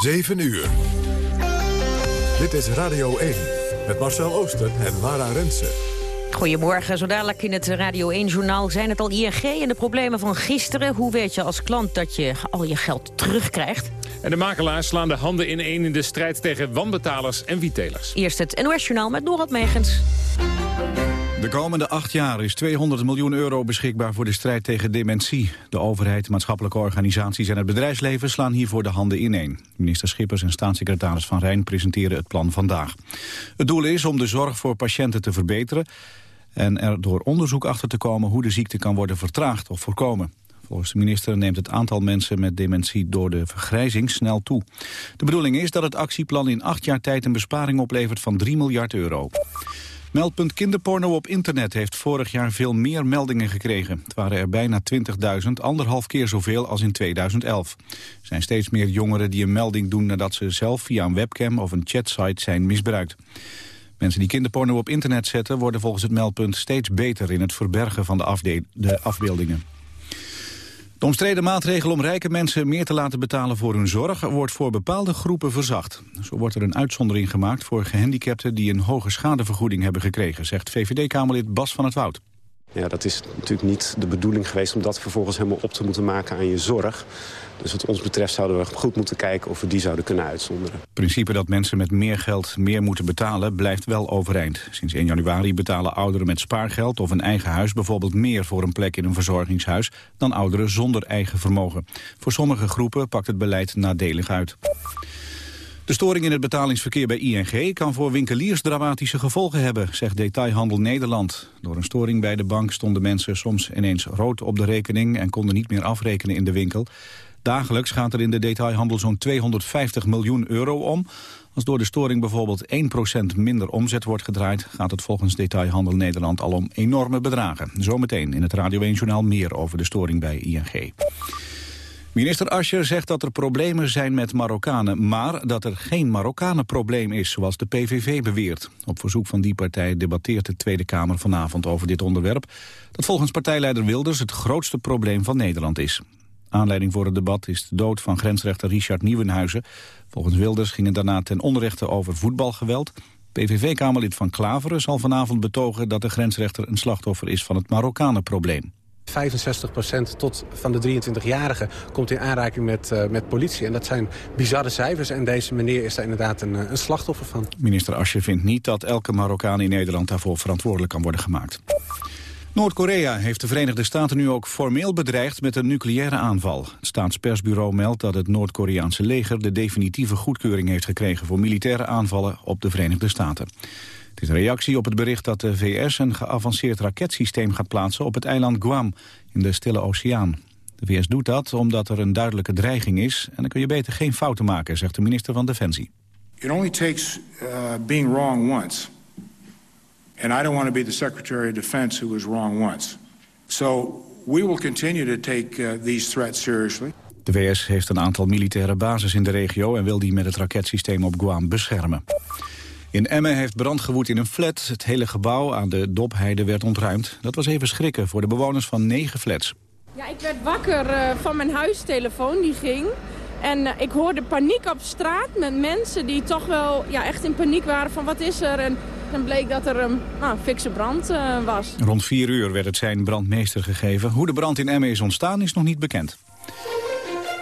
7 uur. Dit is Radio 1 met Marcel Ooster en Lara Rensen. Goedemorgen, zo dadelijk in het Radio 1-journaal zijn het al ING en de problemen van gisteren. Hoe weet je als klant dat je al je geld terugkrijgt? En de makelaars slaan de handen ineen in de strijd tegen wanbetalers en wiettelers. Eerst het NOS-journaal met Dorot Megens. De komende acht jaar is 200 miljoen euro beschikbaar voor de strijd tegen dementie. De overheid, maatschappelijke organisaties en het bedrijfsleven slaan hiervoor de handen ineen. Minister Schippers en staatssecretaris Van Rijn presenteren het plan vandaag. Het doel is om de zorg voor patiënten te verbeteren... en er door onderzoek achter te komen hoe de ziekte kan worden vertraagd of voorkomen. Volgens de minister neemt het aantal mensen met dementie door de vergrijzing snel toe. De bedoeling is dat het actieplan in acht jaar tijd een besparing oplevert van 3 miljard euro. Meldpunt kinderporno op internet heeft vorig jaar veel meer meldingen gekregen. Het waren er bijna 20.000, anderhalf keer zoveel als in 2011. Er zijn steeds meer jongeren die een melding doen nadat ze zelf via een webcam of een chatsite zijn misbruikt. Mensen die kinderporno op internet zetten worden volgens het meldpunt steeds beter in het verbergen van de, de afbeeldingen. De omstreden maatregel om rijke mensen meer te laten betalen voor hun zorg wordt voor bepaalde groepen verzacht. Zo wordt er een uitzondering gemaakt voor gehandicapten die een hoge schadevergoeding hebben gekregen, zegt VVD-Kamerlid Bas van het Woud. Ja, dat is natuurlijk niet de bedoeling geweest om dat vervolgens helemaal op te moeten maken aan je zorg. Dus wat ons betreft zouden we goed moeten kijken of we die zouden kunnen uitzonderen. Het principe dat mensen met meer geld meer moeten betalen blijft wel overeind. Sinds 1 januari betalen ouderen met spaargeld of een eigen huis bijvoorbeeld meer voor een plek in een verzorgingshuis dan ouderen zonder eigen vermogen. Voor sommige groepen pakt het beleid nadelig uit. De storing in het betalingsverkeer bij ING kan voor winkeliers dramatische gevolgen hebben, zegt Detailhandel Nederland. Door een storing bij de bank stonden mensen soms ineens rood op de rekening en konden niet meer afrekenen in de winkel. Dagelijks gaat er in de detailhandel zo'n 250 miljoen euro om. Als door de storing bijvoorbeeld 1% minder omzet wordt gedraaid... gaat het volgens Detailhandel Nederland al om enorme bedragen. Zometeen in het Radio 1-journaal meer over de storing bij ING. Minister Ascher zegt dat er problemen zijn met Marokkanen... maar dat er geen Marokkanenprobleem is, zoals de PVV beweert. Op verzoek van die partij debatteert de Tweede Kamer vanavond over dit onderwerp... dat volgens partijleider Wilders het grootste probleem van Nederland is. Aanleiding voor het debat is de dood van grensrechter Richard Nieuwenhuizen. Volgens Wilders ging het daarna ten onrechte over voetbalgeweld. PVV-kamerlid van Klaveren zal vanavond betogen dat de grensrechter een slachtoffer is van het Marokkanenprobleem. 65% tot van de 23-jarigen komt in aanraking met, uh, met politie. En dat zijn bizarre cijfers. En deze meneer is daar inderdaad een, eh, een slachtoffer van. Minister Asje vindt niet dat elke Marokkaan in Nederland daarvoor verantwoordelijk kan worden gemaakt. Noord-Korea heeft de Verenigde Staten nu ook formeel bedreigd met een nucleaire aanval. Het staatspersbureau meldt dat het Noord-Koreaanse leger de definitieve goedkeuring heeft gekregen voor militaire aanvallen op de Verenigde Staten. Het is een reactie op het bericht dat de VS een geavanceerd raketsysteem gaat plaatsen op het eiland Guam in de Stille Oceaan. De VS doet dat omdat er een duidelijke dreiging is en dan kun je beter geen fouten maken, zegt de minister van Defensie. It only takes uh, being wrong once. And I don't want to be the Secretary of Defense who was wrong once. So we will continue to take uh, these threats seriously. De VS heeft een aantal militaire bases in de regio en wil die met het raketsysteem op Guam beschermen. In Emmen heeft brand gewoed in een flat. Het hele gebouw aan de Dopheide werd ontruimd. Dat was even schrikken voor de bewoners van negen flats. Ja, ik werd wakker uh, van mijn huistelefoon, die ging. En uh, ik hoorde paniek op straat met mensen die toch wel ja, echt in paniek waren van wat is er. En dan bleek dat er een nou, fikse brand uh, was. Rond vier uur werd het zijn brandmeester gegeven. Hoe de brand in Emmen is ontstaan is nog niet bekend.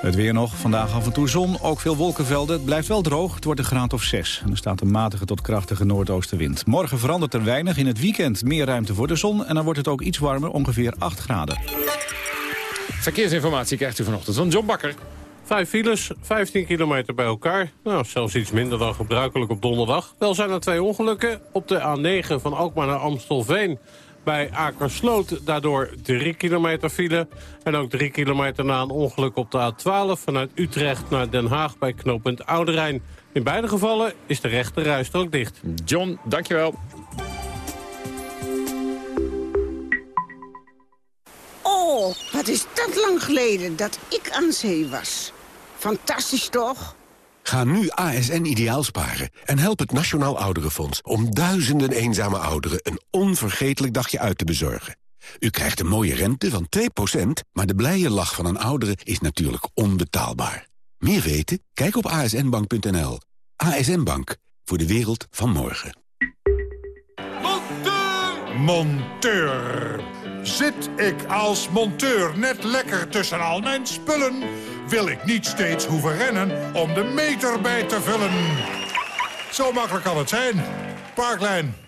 Het weer nog, vandaag af en toe zon, ook veel wolkenvelden. Het blijft wel droog, het wordt een graad of 6. En er staat een matige tot krachtige noordoostenwind. Morgen verandert er weinig, in het weekend meer ruimte voor de zon... en dan wordt het ook iets warmer, ongeveer 8 graden. Verkeersinformatie krijgt u vanochtend van John Bakker. Vijf files, 15 kilometer bij elkaar. Nou, zelfs iets minder dan gebruikelijk op donderdag. Wel zijn er twee ongelukken op de A9 van Alkmaar naar Amstelveen. Bij Akersloot daardoor 3 kilometer file. En ook 3 kilometer na een ongeluk op de A12 vanuit Utrecht naar Den Haag bij knooppunt Ouderijn. In beide gevallen is de rechte rijstrook dicht. John, dankjewel. Oh, wat is dat lang geleden dat ik aan zee was. Fantastisch toch? Ga nu ASN ideaal sparen en help het Nationaal Ouderenfonds... om duizenden eenzame ouderen een onvergetelijk dagje uit te bezorgen. U krijgt een mooie rente van 2%, maar de blije lach van een oudere is natuurlijk onbetaalbaar. Meer weten? Kijk op asnbank.nl. ASN Bank, voor de wereld van morgen. Monteur. Zit ik als monteur net lekker tussen al mijn spullen... wil ik niet steeds hoeven rennen om de meter bij te vullen. Zo makkelijk kan het zijn. Parklijn.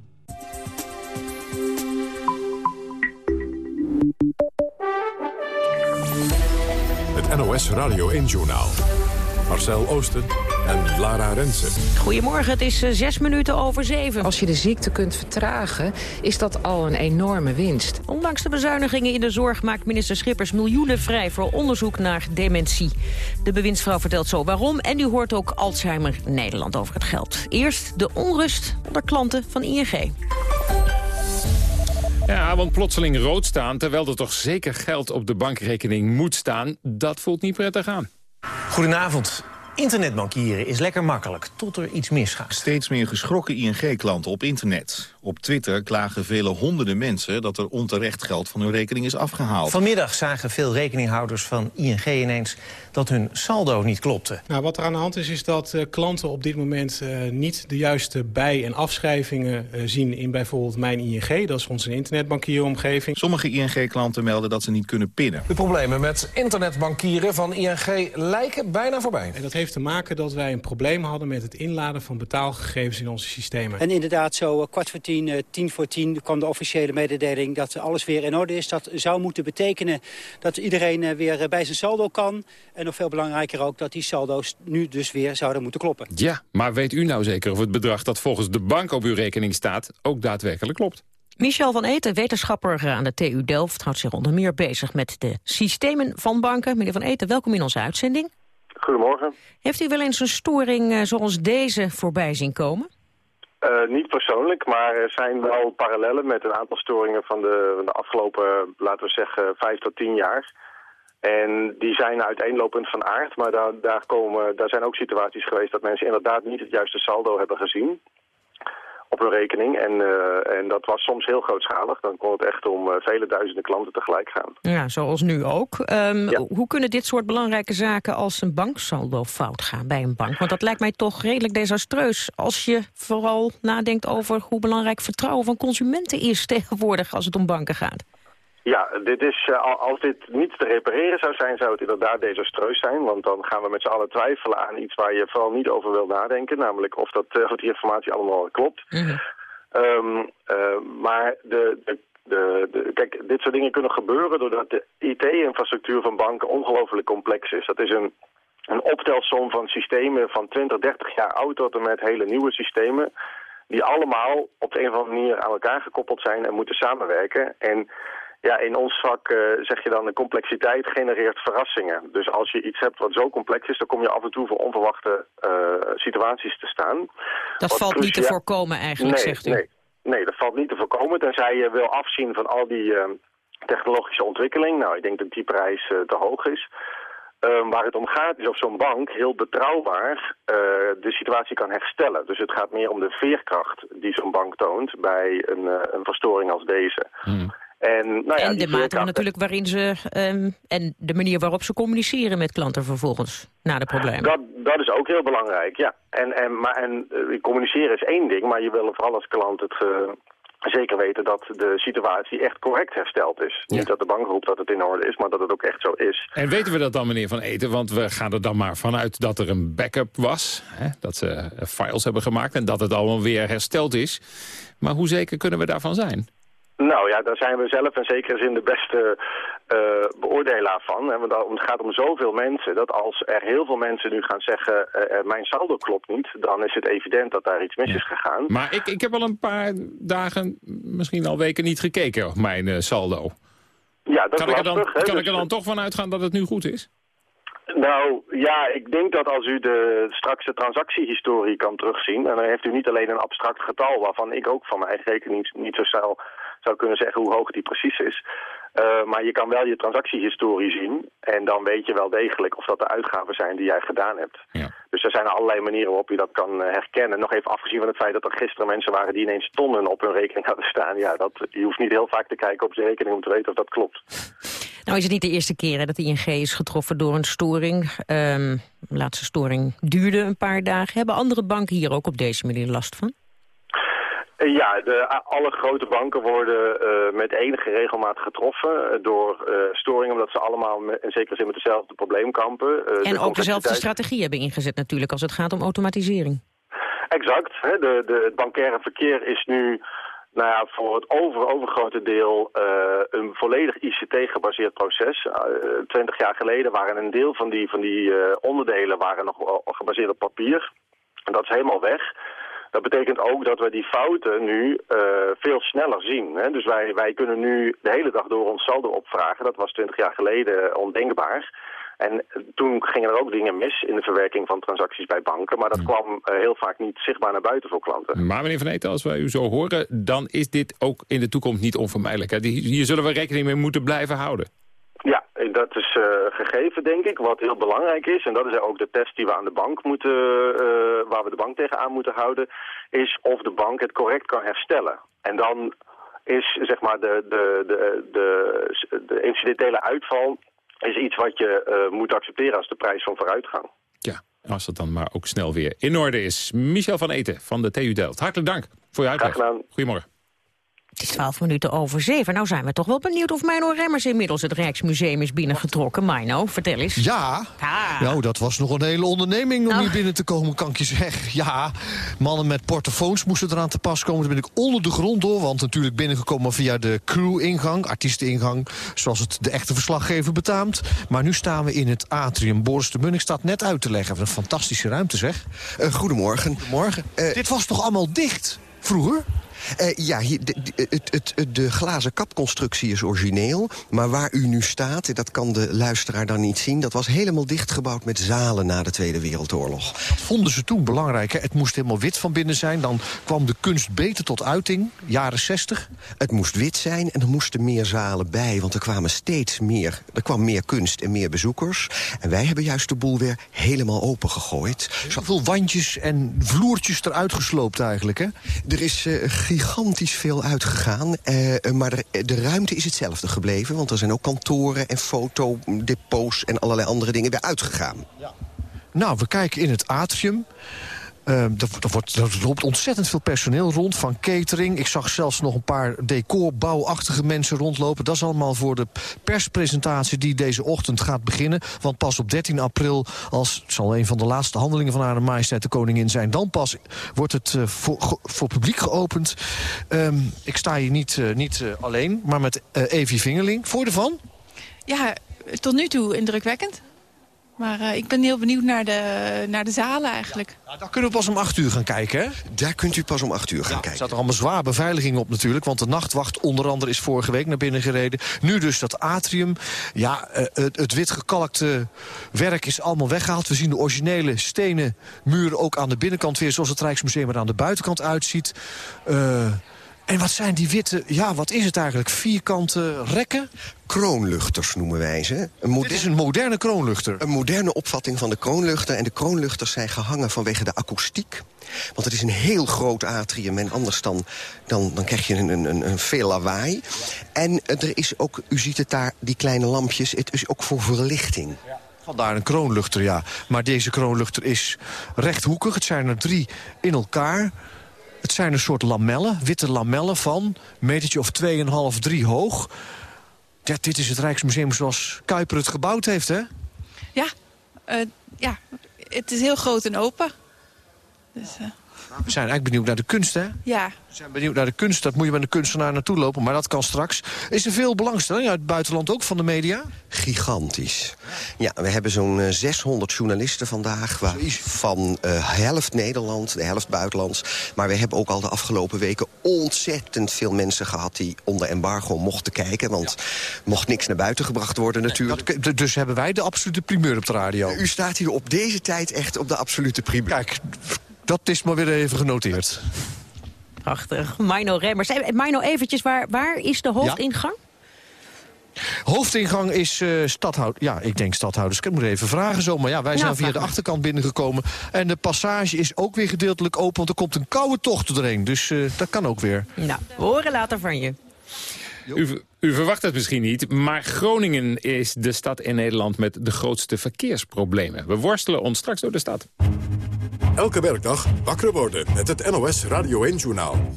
Het NOS Radio 1-journaal. Marcel Oosten en Lara Rensen. Goedemorgen, het is eh, zes minuten over zeven. Als je de ziekte kunt vertragen, is dat al een enorme winst. Ondanks de bezuinigingen in de zorg maakt minister Schippers miljoenen vrij voor onderzoek naar dementie. De bewindsvrouw vertelt zo waarom en u hoort ook Alzheimer Nederland over het geld. Eerst de onrust onder klanten van ING. Ja, want plotseling rood staan, terwijl er toch zeker geld op de bankrekening moet staan... dat voelt niet prettig aan. Goedenavond. Internetbankieren is lekker makkelijk, tot er iets misgaat. Steeds meer geschrokken ING-klanten op internet. Op Twitter klagen vele honderden mensen dat er onterecht geld van hun rekening is afgehaald. Vanmiddag zagen veel rekeninghouders van ING ineens dat hun saldo niet klopte. Nou, wat er aan de hand is, is dat uh, klanten op dit moment uh, niet de juiste bij- en afschrijvingen uh, zien in bijvoorbeeld Mijn ING. Dat is onze internetbankieromgeving. Sommige ING-klanten melden dat ze niet kunnen pinnen. De problemen met internetbankieren van ING lijken bijna voorbij. En dat heeft te maken dat wij een probleem hadden met het inladen van betaalgegevens in onze systemen. En inderdaad, zo kwart voor tien, tien voor tien kwam de officiële mededeling dat alles weer in orde is. Dat zou moeten betekenen dat iedereen weer bij zijn saldo kan. En nog veel belangrijker ook dat die saldo's nu dus weer zouden moeten kloppen. Ja, maar weet u nou zeker of het bedrag dat volgens de bank op uw rekening staat ook daadwerkelijk klopt? Michel van Eten, wetenschapper aan de TU Delft... houdt zich onder meer bezig met de systemen van banken. Meneer van Eten, welkom in onze uitzending. Goedemorgen. Heeft u wel eens een storing zoals deze voorbij zien komen? Uh, niet persoonlijk, maar er zijn wel parallellen met een aantal storingen van de, van de afgelopen, laten we zeggen, vijf tot tien jaar. En die zijn uiteenlopend van aard, maar daar, komen, daar zijn ook situaties geweest dat mensen inderdaad niet het juiste saldo hebben gezien op hun rekening. En, uh, en dat was soms heel grootschalig. Dan kon het echt om uh, vele duizenden klanten tegelijk gaan. Ja, zoals nu ook. Um, ja. Hoe kunnen dit soort belangrijke zaken als een banksaldo fout gaan bij een bank? Want dat lijkt mij toch redelijk desastreus als je vooral nadenkt over hoe belangrijk vertrouwen van consumenten is tegenwoordig als het om banken gaat. Ja, dit is, uh, als dit niet te repareren zou zijn, zou het inderdaad desastreus zijn. Want dan gaan we met z'n allen twijfelen aan iets waar je vooral niet over wil nadenken. Namelijk of, dat, uh, of die informatie allemaal klopt. Mm -hmm. um, uh, maar de, de, de, de, kijk, dit soort dingen kunnen gebeuren doordat de IT-infrastructuur van banken ongelooflijk complex is. Dat is een, een optelsom van systemen van 20, 30 jaar oud tot en met hele nieuwe systemen die allemaal op de een of andere manier aan elkaar gekoppeld zijn en moeten samenwerken. En ja, in ons vak uh, zeg je dan de complexiteit genereert verrassingen. Dus als je iets hebt wat zo complex is, dan kom je af en toe voor onverwachte uh, situaties te staan. Dat wat valt niet te voorkomen eigenlijk, nee, zegt u? Nee, nee, dat valt niet te voorkomen, tenzij je wil afzien van al die uh, technologische ontwikkeling. Nou, ik denk dat die prijs te hoog is. Um, waar het om gaat is of zo'n bank heel betrouwbaar uh, de situatie kan herstellen. Dus het gaat meer om de veerkracht die zo'n bank toont bij een, uh, een verstoring als deze. Hmm. En, nou ja, en de mate natuurlijk waarin ze um, en de manier waarop ze communiceren met klanten vervolgens na de problemen. Dat, dat is ook heel belangrijk, ja. En, en, maar, en uh, communiceren is één ding, maar je wil vooral als klant het zeker weten dat de situatie echt correct hersteld is. Ja. Niet dat de bank roept dat het in orde is, maar dat het ook echt zo is. En weten we dat dan, meneer Van Eten? Want we gaan er dan maar vanuit dat er een backup was. Hè? Dat ze files hebben gemaakt en dat het allemaal weer hersteld is. Maar hoe zeker kunnen we daarvan zijn? Nou ja, daar zijn we zelf en zeker zin de beste uh, beoordelaar van. Want het gaat om zoveel mensen dat als er heel veel mensen nu gaan zeggen... Uh, mijn saldo klopt niet, dan is het evident dat daar iets mis ja. is gegaan. Maar ik, ik heb al een paar dagen, misschien al weken niet gekeken op mijn uh, saldo. Ja, dat kan is ik er dan? Kan dus ik er dan toch van uitgaan dat het nu goed is? Nou, ja, ik denk dat als u de straks de transactiehistorie kan terugzien... en dan heeft u niet alleen een abstract getal... waarvan ik ook van mijn eigen rekening niet zo snel zou kunnen zeggen hoe hoog die precies is... Uh, maar je kan wel je transactiehistorie zien en dan weet je wel degelijk of dat de uitgaven zijn die jij gedaan hebt. Ja. Dus er zijn allerlei manieren waarop je dat kan uh, herkennen. Nog even afgezien van het feit dat er gisteren mensen waren die ineens tonnen op hun rekening hadden staan. Ja, dat, je hoeft niet heel vaak te kijken op je rekening om te weten of dat klopt. Nou is het niet de eerste keer hè, dat de ING is getroffen door een storing. Um, de laatste storing duurde een paar dagen. Hebben andere banken hier ook op deze manier last van? Eh, ja, de, alle grote banken worden uh, met enige regelmaat getroffen door uh, storingen, omdat ze allemaal in zekere zin met dezelfde probleem kampen. en de ook dezelfde strategie hebben ingezet natuurlijk als het gaat om automatisering. Exact. Hè, de, de, het bankaire verkeer is nu nou ja, voor het over, overgrote deel uh, een volledig ICT-gebaseerd proces. Twintig jaar geleden waren een deel van die, van die onderdelen waren nog gebaseerd op papier. En dat is helemaal weg. Dat betekent ook dat we die fouten nu uh, veel sneller zien. Hè? Dus wij, wij kunnen nu de hele dag door ons saldo opvragen. Dat was twintig jaar geleden ondenkbaar. En toen gingen er ook dingen mis in de verwerking van transacties bij banken. Maar dat hmm. kwam uh, heel vaak niet zichtbaar naar buiten voor klanten. Maar meneer Van Eten, als wij u zo horen... dan is dit ook in de toekomst niet onvermijdelijk. Hè? Hier zullen we rekening mee moeten blijven houden. Dat is uh, gegeven, denk ik. Wat heel belangrijk is, en dat is ook de test die we aan de bank moeten, uh, waar we de bank tegenaan moeten houden, is of de bank het correct kan herstellen. En dan is zeg maar de, de, de, de, de incidentele uitval is iets wat je uh, moet accepteren als de prijs van vooruitgang. Ja, als dat dan maar ook snel weer in orde is. Michel van Eten van de TU Delft, hartelijk dank voor je uitleg. Goedemorgen. Het is twaalf minuten over zeven. Nou zijn we toch wel benieuwd of Mino Remmers inmiddels het Rijksmuseum is binnengetrokken. Mino, vertel eens. Ja, nou dat was nog een hele onderneming om nou. hier binnen te komen, kan ik je zeggen. Ja, mannen met portofoons moesten eraan te pas komen. Toen ben ik onder de grond door, want natuurlijk binnengekomen via de crew-ingang, artiesteningang, zoals het de echte verslaggever betaamt. Maar nu staan we in het atrium. Boris de Munnik staat net uit te leggen. Een fantastische ruimte, zeg. Uh, goedemorgen. Goedemorgen. Uh, Dit was toch allemaal dicht, vroeger? Uh, ja, hier, de, het, het, de glazen kapconstructie is origineel. Maar waar u nu staat, dat kan de luisteraar dan niet zien... dat was helemaal dichtgebouwd met zalen na de Tweede Wereldoorlog. Dat vonden ze toen belangrijk. Hè? Het moest helemaal wit van binnen zijn. Dan kwam de kunst beter tot uiting, jaren 60. Het moest wit zijn en er moesten meer zalen bij. Want er kwamen steeds meer, er kwam meer kunst en meer bezoekers. En wij hebben juist de boel weer helemaal opengegooid. Zoveel wandjes en vloertjes eruit gesloopt eigenlijk, hè? Er is uh, gigantisch veel uitgegaan. Uh, maar de, de, ruimte is hetzelfde gebleven. Want er zijn ook kantoren en fotodepots en allerlei andere dingen weer uitgegaan. Ja. Nou, we kijken in het atrium. Uh, er, loopt ontzettend veel personeel rond, van catering. Ik zag zelfs nog een paar decorbouwachtige mensen rondlopen. Dat is allemaal voor de perspresentatie die deze ochtend gaat beginnen. Want pas op 13 april, als het zal een van de laatste handelingen van haar majesteit de koningin zijn... dan pas wordt het uh, voor, publiek geopend. Um, ik sta hier niet, uh, niet uh, alleen, maar met Evie Vingerling. Voor ervan? Ja, tot nu toe indrukwekkend. Maar uh, ik ben heel benieuwd naar de, naar de zalen eigenlijk. Ja, daar kunnen we pas om acht uur gaan kijken, hè? Daar kunt u pas om acht uur gaan kijken. Er staat er allemaal zwaar beveiliging op natuurlijk. Want de nachtwacht onder andere is vorige week naar binnen gereden. Nu dus dat atrium. Ja, uh, het, het wit gekalkte werk is allemaal weggehaald. We zien de originele stenen muren ook aan de binnenkant weer... zoals het Rijksmuseum er aan de buitenkant uitziet. Uh, en wat zijn die witte, ja, wat is het eigenlijk? Vierkante rekken? Kroonluchters noemen wij ze. Een Dit is een moderne kroonluchter. Een moderne opvatting van de kroonluchter. En de kroonluchters zijn gehangen vanwege de akoestiek. Want het is een heel groot atrium en anders dan, dan, dan krijg je een, een, een veel lawaai. En er is ook, u ziet het daar, die kleine lampjes, het is ook voor verlichting. Ja. Vandaar een kroonluchter, ja. Maar deze kroonluchter is rechthoekig. Het zijn er drie in elkaar. Het zijn een soort lamellen, witte lamellen van metertje of 2,5, 3 hoog. Ja, dit is het Rijksmuseum zoals Kuiper het gebouwd heeft, hè? Ja, uh, ja. het is heel groot en open. Dus, uh... We zijn eigenlijk benieuwd naar de kunst, hè? Ja. We zijn benieuwd naar de kunst. Dat moet je met een kunstenaar naartoe lopen, maar dat kan straks. Is er veel belangstelling uit het buitenland ook van de media? Gigantisch. Ja, we hebben zo'n eh, 600 journalisten vandaag. Van eh helft Nederland, de helft buitenlands. Maar we hebben ook al de afgelopen weken ontzettend veel mensen gehad... die onder embargo mochten kijken. Want mocht niks naar buiten gebracht worden natuurlijk. Dat, dus hebben wij de absolute primeur op de radio. U staat hier op deze tijd echt op de absolute primeur. Kijk, dat is maar weer even genoteerd. Prachtig. Mino Remmers. Eh, Mino, eventjes, waar, waar is de hoofdingang? Hoofdingang is eh stadhoud. Ja, ik denk stadhouders. Ik moet even vragen zo. Maar ja, wij Nou, zijn via de achterkant binnengekomen. En de passage is ook weer gedeeltelijk open. Want er komt een koude tocht doorheen. Dus eh, dat kan ook weer. Nou, we horen later van je. U, u verwacht het misschien niet, maar Groningen is de stad in Nederland met de grootste verkeersproblemen. We worstelen ons straks door de stad. Elke werkdag wakker worden met het NOS Radio 1-journaal.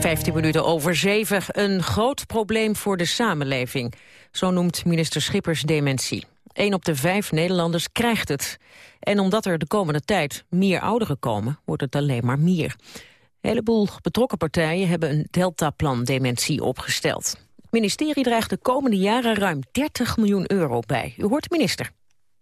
15 minuten over zeven. Een groot probleem voor de samenleving. Zo noemt minister Schippers dementie. Een op de vijf Nederlanders krijgt het. En omdat er de komende tijd meer ouderen komen, wordt het alleen maar meer. Een heleboel betrokken partijen hebben een deltaplan dementie opgesteld. Het ministerie draagt de komende jaren ruim 30 miljoen euro bij. U hoort de minister.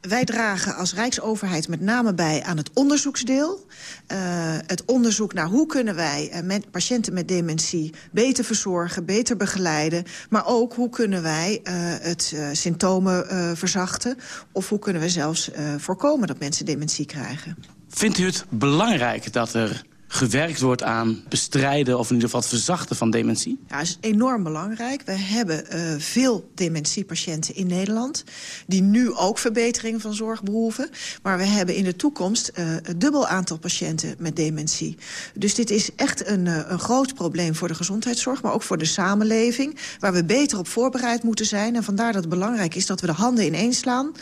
Wij dragen als Rijksoverheid met name bij aan het onderzoeksdeel. Uh, het onderzoek naar hoe kunnen wij uh, met patiënten met dementie beter verzorgen, beter begeleiden. Maar ook hoe kunnen wij uh, het symptomen verzachten. Of hoe kunnen we zelfs voorkomen dat mensen dementie krijgen. Vindt u het belangrijk dat er gewerkt wordt aan bestrijden... of in ieder geval het verzachten van dementie? Ja, dat is enorm belangrijk. We hebben uh, veel dementiepatiënten in Nederland... die nu ook verbetering van zorg behoeven. Maar we hebben in de toekomst uh, dubbel aantal patiënten met dementie. Dus dit is echt een, uh, een groot probleem voor de gezondheidszorg... maar ook voor de samenleving, waar we beter op voorbereid moeten zijn. En vandaar dat het belangrijk is dat we de handen ineens slaan...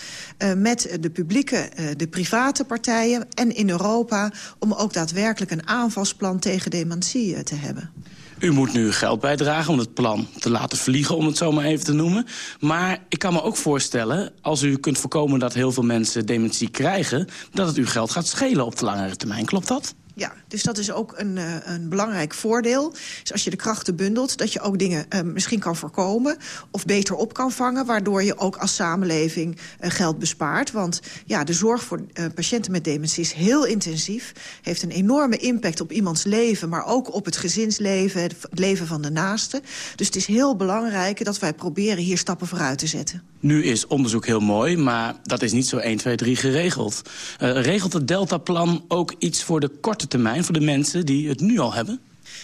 met de publieke, de private partijen en in Europa... om ook daadwerkelijk een aanvalsplan tegen dementie te hebben. U moet nu geld bijdragen om het plan te laten vliegen, om het zo maar even te noemen. Maar ik kan me ook voorstellen, als u kunt voorkomen dat heel veel mensen dementie krijgen... dat het uw geld gaat schelen op de langere termijn. Klopt dat? Ja, dus dat is ook een, uh, een belangrijk voordeel. Dus als je de krachten bundelt, dat je ook dingen uh, misschien kan voorkomen... of beter op kan vangen, waardoor je ook als samenleving uh, geld bespaart. Want ja, de zorg voor patiënten met dementie is heel intensief. Heeft een enorme impact op iemands leven... maar ook op het gezinsleven, het leven van de naasten. Dus het is heel belangrijk dat wij proberen hier stappen vooruit te zetten. Nu is onderzoek heel mooi, maar dat is niet zo 1, 2, 3 geregeld. regelt het Deltaplan ook iets voor de korte termijn voor de mensen die het nu al hebben?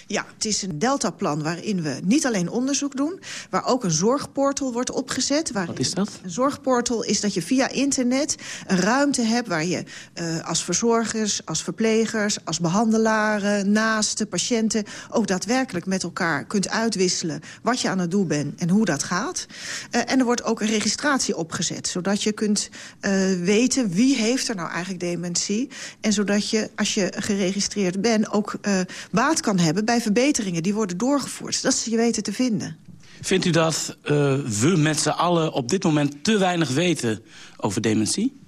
Ja, het is een deltaplan waarin we niet alleen onderzoek doen... waar ook een zorgportal wordt opgezet. Wat is dat? Een zorgportal is dat je via internet een ruimte hebt... waar je uh, als verzorgers, als verplegers, als behandelaren... naasten, patiënten ook daadwerkelijk met elkaar kunt uitwisselen... wat je aan het doen bent en hoe dat gaat. Uh, en er wordt ook een registratie opgezet... zodat je kunt uh, weten wie heeft er nou eigenlijk dementie... en zodat je, als je geregistreerd bent, ook baat kan hebben... bij verbeteringen die worden doorgevoerd. Dat ze je weten te vinden. Vindt u dat uh, we met z'n allen op dit moment te weinig weten over dementie?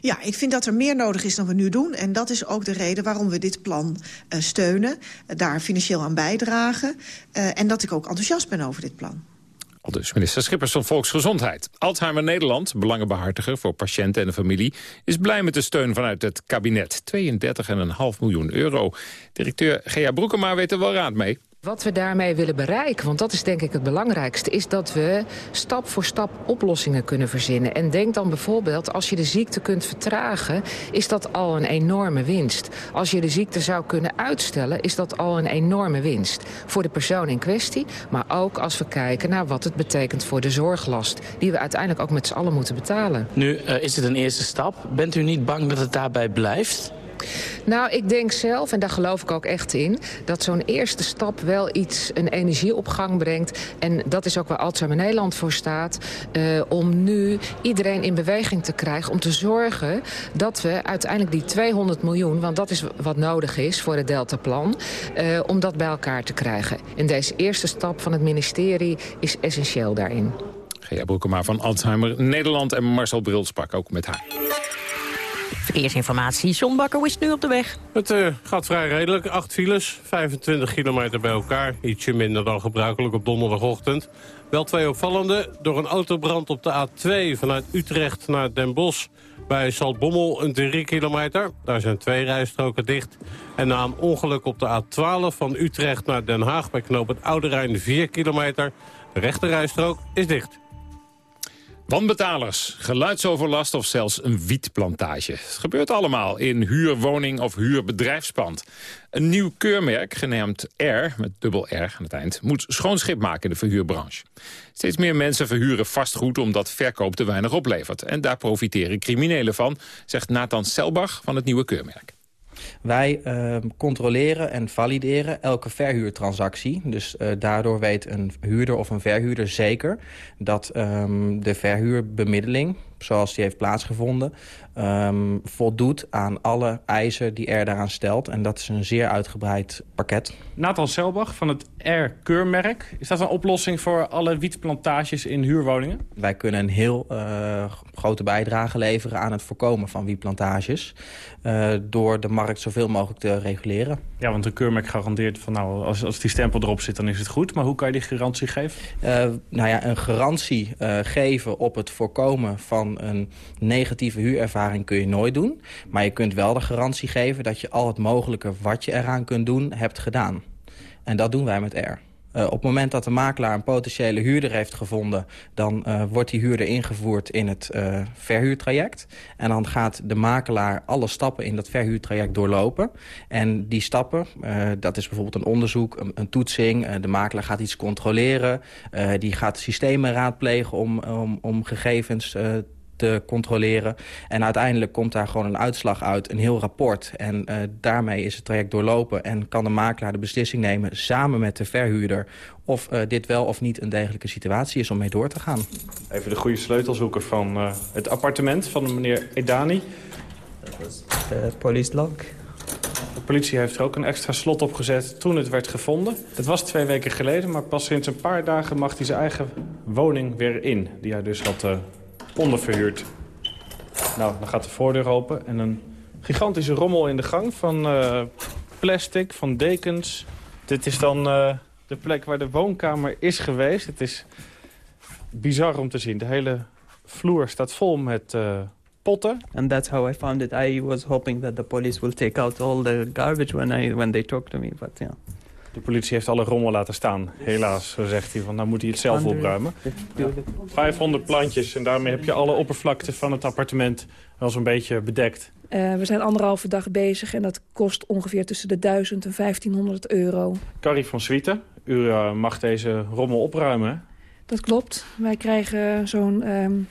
Ja, ik vind dat er meer nodig is dan we nu doen. En dat is ook de reden waarom we dit plan uh, steunen. Uh, daar financieel aan bijdragen. en dat ik ook enthousiast ben over dit plan. Al dus minister Schippers van Volksgezondheid. Alzheimer Nederland, belangenbehartiger voor patiënten en de familie... is blij met de steun vanuit het kabinet. 32,5 miljoen euro. Directeur Gea Broekema weet er wel raad mee. Wat we daarmee willen bereiken, want dat is denk ik het belangrijkste... is dat we stap voor stap oplossingen kunnen verzinnen. En denk dan bijvoorbeeld, als je de ziekte kunt vertragen... is dat al een enorme winst. Als je de ziekte zou kunnen uitstellen, is dat al een enorme winst. Voor de persoon in kwestie, maar ook als we kijken... naar wat het betekent voor de zorglast... die we uiteindelijk ook met z'n allen moeten betalen. Nu uh, is het een eerste stap. Bent u niet bang dat het daarbij blijft? Nou, ik denk zelf, en daar geloof ik ook echt in... dat zo'n eerste stap wel iets, een energie op gang brengt. En dat is ook waar Alzheimer Nederland voor staat. Uh, om nu iedereen in beweging te krijgen. Om te zorgen dat we uiteindelijk die 200 miljoen... want dat is wat nodig is voor het Deltaplan... Uh, om dat bij elkaar te krijgen. En deze eerste stap van het ministerie is essentieel daarin. Gea Broekema van Alzheimer Nederland en Marcel Bril sprak ook met haar. Verkeersinformatie. John Bakker is nu op de weg. Het uh, gaat vrij redelijk. Acht files, 25 kilometer bij elkaar. Ietsje minder dan gebruikelijk op donderdagochtend. Wel twee opvallende. Door een autobrand op de A2 vanuit Utrecht naar Den Bosch... bij Saltbommel een 3 kilometer. Daar zijn twee rijstroken dicht. En na een ongeluk op de A12 van Utrecht naar Den Haag... bij knoop het Oude Rijn 4 kilometer. De rechte rijstrook is dicht. Wanbetalers, geluidsoverlast of zelfs een wietplantage. Het gebeurt allemaal in huurwoning of huurbedrijfspand. Een nieuw keurmerk, genaamd R, met dubbel R aan het eind... moet schoon schip maken in de verhuurbranche. Steeds meer mensen verhuren vastgoed omdat verkoop te weinig oplevert. En daar profiteren criminelen van, zegt Nathan Selbach van het nieuwe keurmerk. Wij uh, controleren en valideren elke verhuurtransactie. Dus uh, daardoor weet een huurder of een verhuurder zeker... dat um, de verhuurbemiddeling, zoals die heeft plaatsgevonden... Um, voldoet aan alle eisen die er daaraan stelt. En dat is een zeer uitgebreid pakket. Nathan Selbach van het R-keurmerk. Is dat een oplossing voor alle wietplantages in huurwoningen? Wij kunnen een heel uh, grote bijdrage leveren aan het voorkomen van wietplantages. Uh, door de markt zoveel mogelijk te reguleren. Ja, want een keurmerk garandeert van nou, als, als die stempel erop zit, dan is het goed. Maar hoe kan je die garantie geven? Uh, nou ja, een garantie geven op het voorkomen van een negatieve huurervaring kun je nooit doen. Maar je kunt wel de garantie geven dat je al het mogelijke wat je eraan kunt doen, hebt gedaan. En dat doen wij met R. Uh, op het moment dat de makelaar een potentiële huurder heeft gevonden... dan uh, wordt die huurder ingevoerd in het uh, verhuurtraject. En dan gaat de makelaar alle stappen in dat verhuurtraject doorlopen. En die stappen, dat is bijvoorbeeld een onderzoek, een, een toetsing... de makelaar gaat iets controleren, die gaat systemen raadplegen... om, om, om gegevens te controleren. En uiteindelijk komt daar gewoon een uitslag uit, een heel rapport. En uh, daarmee is het traject doorlopen en kan de makelaar de beslissing nemen... samen met de verhuurder of uh, dit wel of niet een degelijke situatie is om mee door te gaan. Even de goede sleutel zoeken van uh, het appartement van meneer Edani. De police log. De politie heeft er ook een extra slot op gezet toen het werd gevonden. Het was twee weken geleden, maar pas sinds een paar dagen mag hij zijn eigen woning weer in. Die hij dus had uh, onderverhuurd. Nou, dan gaat de voordeur open en een gigantische rommel in de gang van uh, plastic, van dekens. Dit is dan uh, de plek waar de woonkamer is geweest. Het is bizar om te zien. De hele vloer staat vol met uh, potten. And that's how I found it. I was hoping that the police will take out all the garbage when, I, when they talk to me, but yeah. De politie heeft alle rommel laten staan, helaas, zo zegt hij. Want nou moet hij het zelf opruimen. Ja. 500 plantjes en daarmee heb je alle oppervlakte van het appartement wel zo'n beetje bedekt. Uh, we zijn anderhalve dag bezig en dat kost ongeveer tussen de 1000 en 1500 euro. Carrie van Swieten, u uh, mag deze rommel opruimen. Dat klopt. Wij krijgen zo'n um,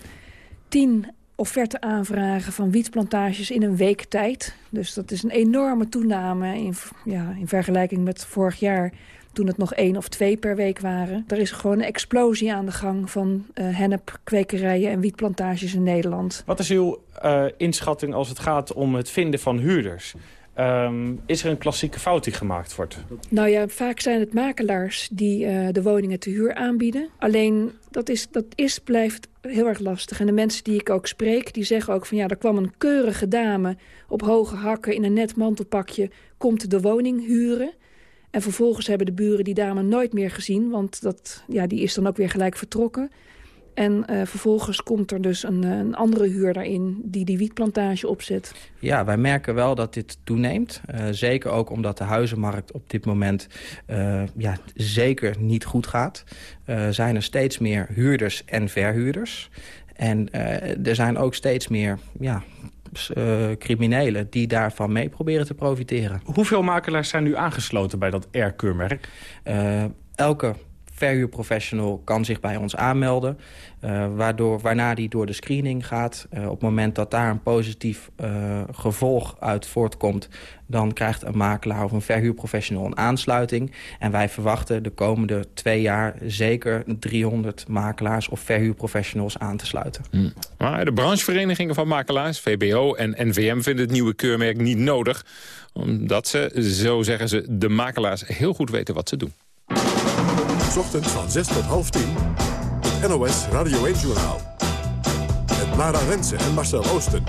10 offerte aanvragen van wietplantages in een week tijd. Dus dat is een enorme toename in, ja, in vergelijking met vorig jaar toen het nog één of twee per week waren. Er is gewoon een explosie aan de gang van uh, hennepkwekerijen en wietplantages in Nederland. Wat is uw uh, inschatting als het gaat om het vinden van huurders? Um, is er een klassieke fout die gemaakt wordt? Nou ja, vaak zijn het makelaars die uh, de woningen te huur aanbieden. Alleen dat is, dat is, blijft heel erg lastig. En de mensen die ik ook spreek, die zeggen ook van... ja, er kwam een keurige dame op hoge hakken in een net mantelpakje... komt de woning huren. En vervolgens hebben de buren die dame nooit meer gezien... want dat, ja, die is dan ook weer gelijk vertrokken... En uh, vervolgens komt er dus een, een, andere huurder in die die wietplantage opzet. Ja, wij merken wel dat dit toeneemt. Uh, zeker ook omdat de huizenmarkt op dit moment uh, ja, zeker niet goed gaat. zijn er steeds meer huurders en verhuurders. En er zijn ook steeds meer ja, criminelen die daarvan mee proberen te profiteren. Hoeveel makelaars zijn nu aangesloten bij dat R-keurmerk? elke verhuurprofessional kan zich bij ons aanmelden. Uh, waardoor, waarna die door de screening gaat. Uh, op het moment dat daar een positief uh, gevolg uit voortkomt... dan krijgt een makelaar of een verhuurprofessional een aansluiting. En wij verwachten de komende twee jaar zeker 300 makelaars of verhuurprofessionals aan te sluiten. Hmm. Maar de brancheverenigingen van makelaars, VBO en NVM... vinden het nieuwe keurmerk niet nodig. Omdat ze, zo zeggen ze, de makelaars heel goed weten wat ze doen. Ochtends van 6 tot half 10. Het NOS Radio 1 Journaal. Met Lara Rensen en Marcel Oosten.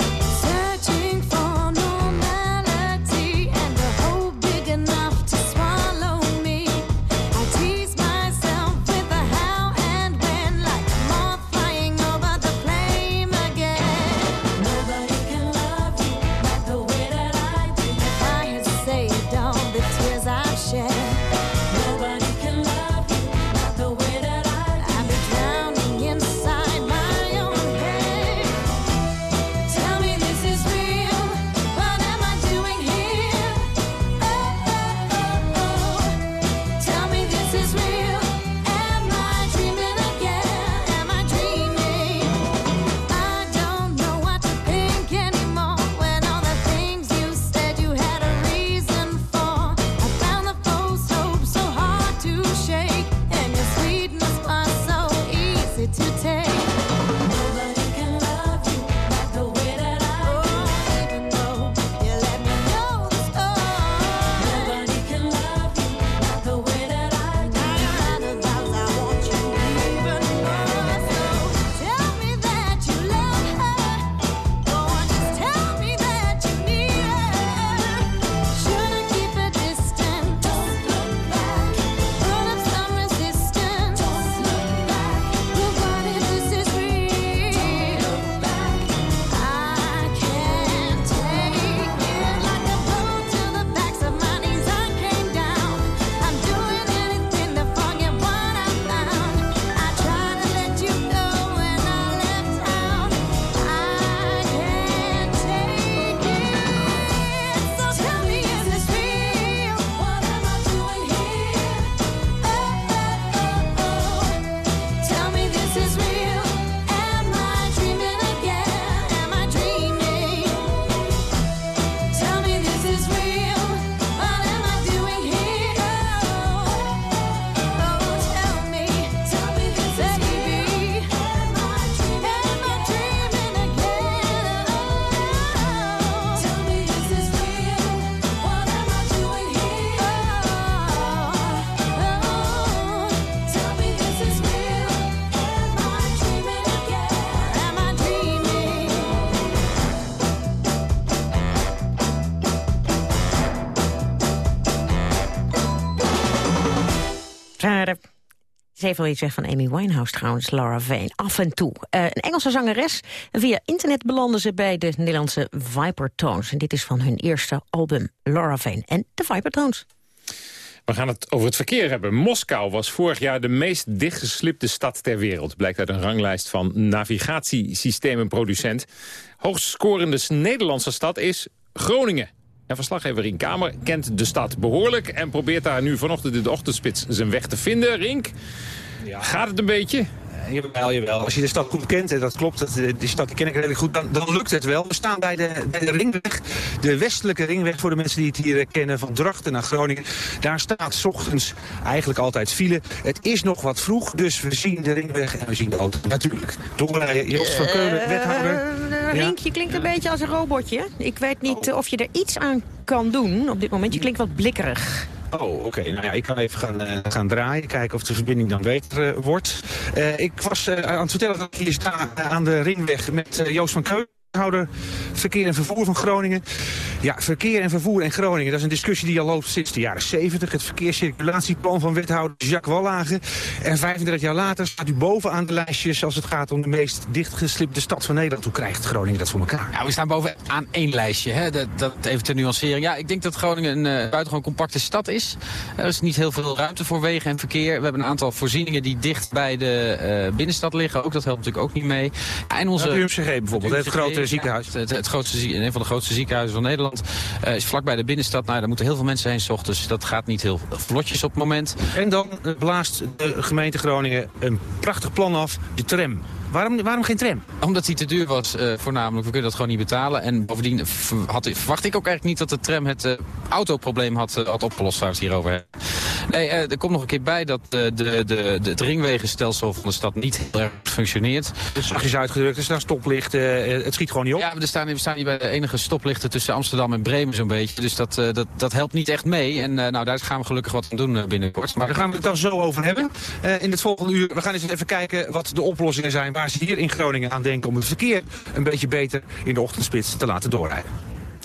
Ze heeft wel iets weg van Amy Winehouse trouwens, Laura Vane. Af en toe. Uh, een Engelse zangeres. Via internet belanden ze bij de Nederlandse Vipertones. En dit is van hun eerste album, Laura Vane en de Vipertones. We gaan het over het verkeer hebben. Moskou was vorig jaar de meest dichtgeslipte stad ter wereld. Blijkt uit een ranglijst van navigatiesystemenproducent. Hoogst scorende Nederlandse stad is Groningen. En verslaggever Rink Kamer kent de stad behoorlijk... en probeert daar nu vanochtend in de ochtendspits zijn weg te vinden. Rink, ja. gaat het een beetje? Jawel, jawel. Als je de stad goed kent, en dat klopt, dat, eh, die stad die ken ik redelijk goed, dan, dan lukt het wel. We staan bij de, bij de ringweg, de westelijke ringweg voor de mensen die het hier kennen, van Drachten naar Groningen. Daar staat s ochtends eigenlijk altijd file. Het is nog wat vroeg, dus we zien de ringweg en we zien de auto. Natuurlijk. Doorrijden, Jos van Keulen, wethouder. Uh, Rink, je klinkt een beetje als een robotje. Ik weet niet of je er iets aan kan doen op dit moment. Je klinkt wat blikkerig. Oh, oké. Nou ja, ik kan even gaan, uh, gaan draaien, kijken of de verbinding dan beter uh, wordt. Uh, ik was aan het vertellen dat ik hier sta aan de ringweg met Joost van Keulen. Verkeer en Vervoer van Groningen. Ja, verkeer en vervoer in Groningen, dat is een discussie die al loopt sinds de jaren 70. Het verkeerscirculatieplan van wethouder Jacques Wallagen. En 35 jaar later staat u bovenaan de lijstjes als het gaat om de meest dichtgeslipte stad van Nederland. Hoe krijgt Groningen dat voor elkaar? Ja, we staan bovenaan één lijstje, hè? Dat, dat even ter nuancering. Ja, ik denk dat Groningen een uh, buitengewoon compacte stad is. Er is niet heel veel ruimte voor wegen en verkeer. We hebben een aantal voorzieningen die dicht bij de uh, binnenstad liggen. Ook dat helpt natuurlijk ook niet mee. En onze... Nou, UMCG bijvoorbeeld, het, het grote ziekenhuis. het, het, grootste, een van de grootste ziekenhuizen van Nederland. Uh, is vlakbij de binnenstad. Nou, daar moeten heel veel mensen heen s Dus dat gaat niet heel vlotjes op het moment. En dan blaast de gemeente Groningen een prachtig plan af. De tram. Waarom, waarom geen tram? Omdat die te duur was, uh, voornamelijk. We kunnen dat gewoon niet betalen. En bovendien had, verwacht ik ook eigenlijk niet dat de tram het uh, autoprobleem had, uh, had opgelost waar we het hier over hebben. Nee, er komt nog een keer bij dat de, de, de, het ringwegenstelsel van de stad niet heel erg functioneert. Dus zachtjes uitgedrukt, er staan stoplichten, het schiet gewoon niet op? Ja, we staan, we staan hier bij de enige stoplichten tussen Amsterdam en Bremen zo'n beetje. Dus dat, dat, dat helpt niet echt mee. En nou, daar gaan we gelukkig wat aan doen binnenkort. Maar daar gaan we het dan zo over hebben. in het volgende uur, we gaan eens even kijken wat de oplossingen zijn waar ze hier in Groningen aan denken om het verkeer een beetje beter in de ochtendspits te laten doorrijden.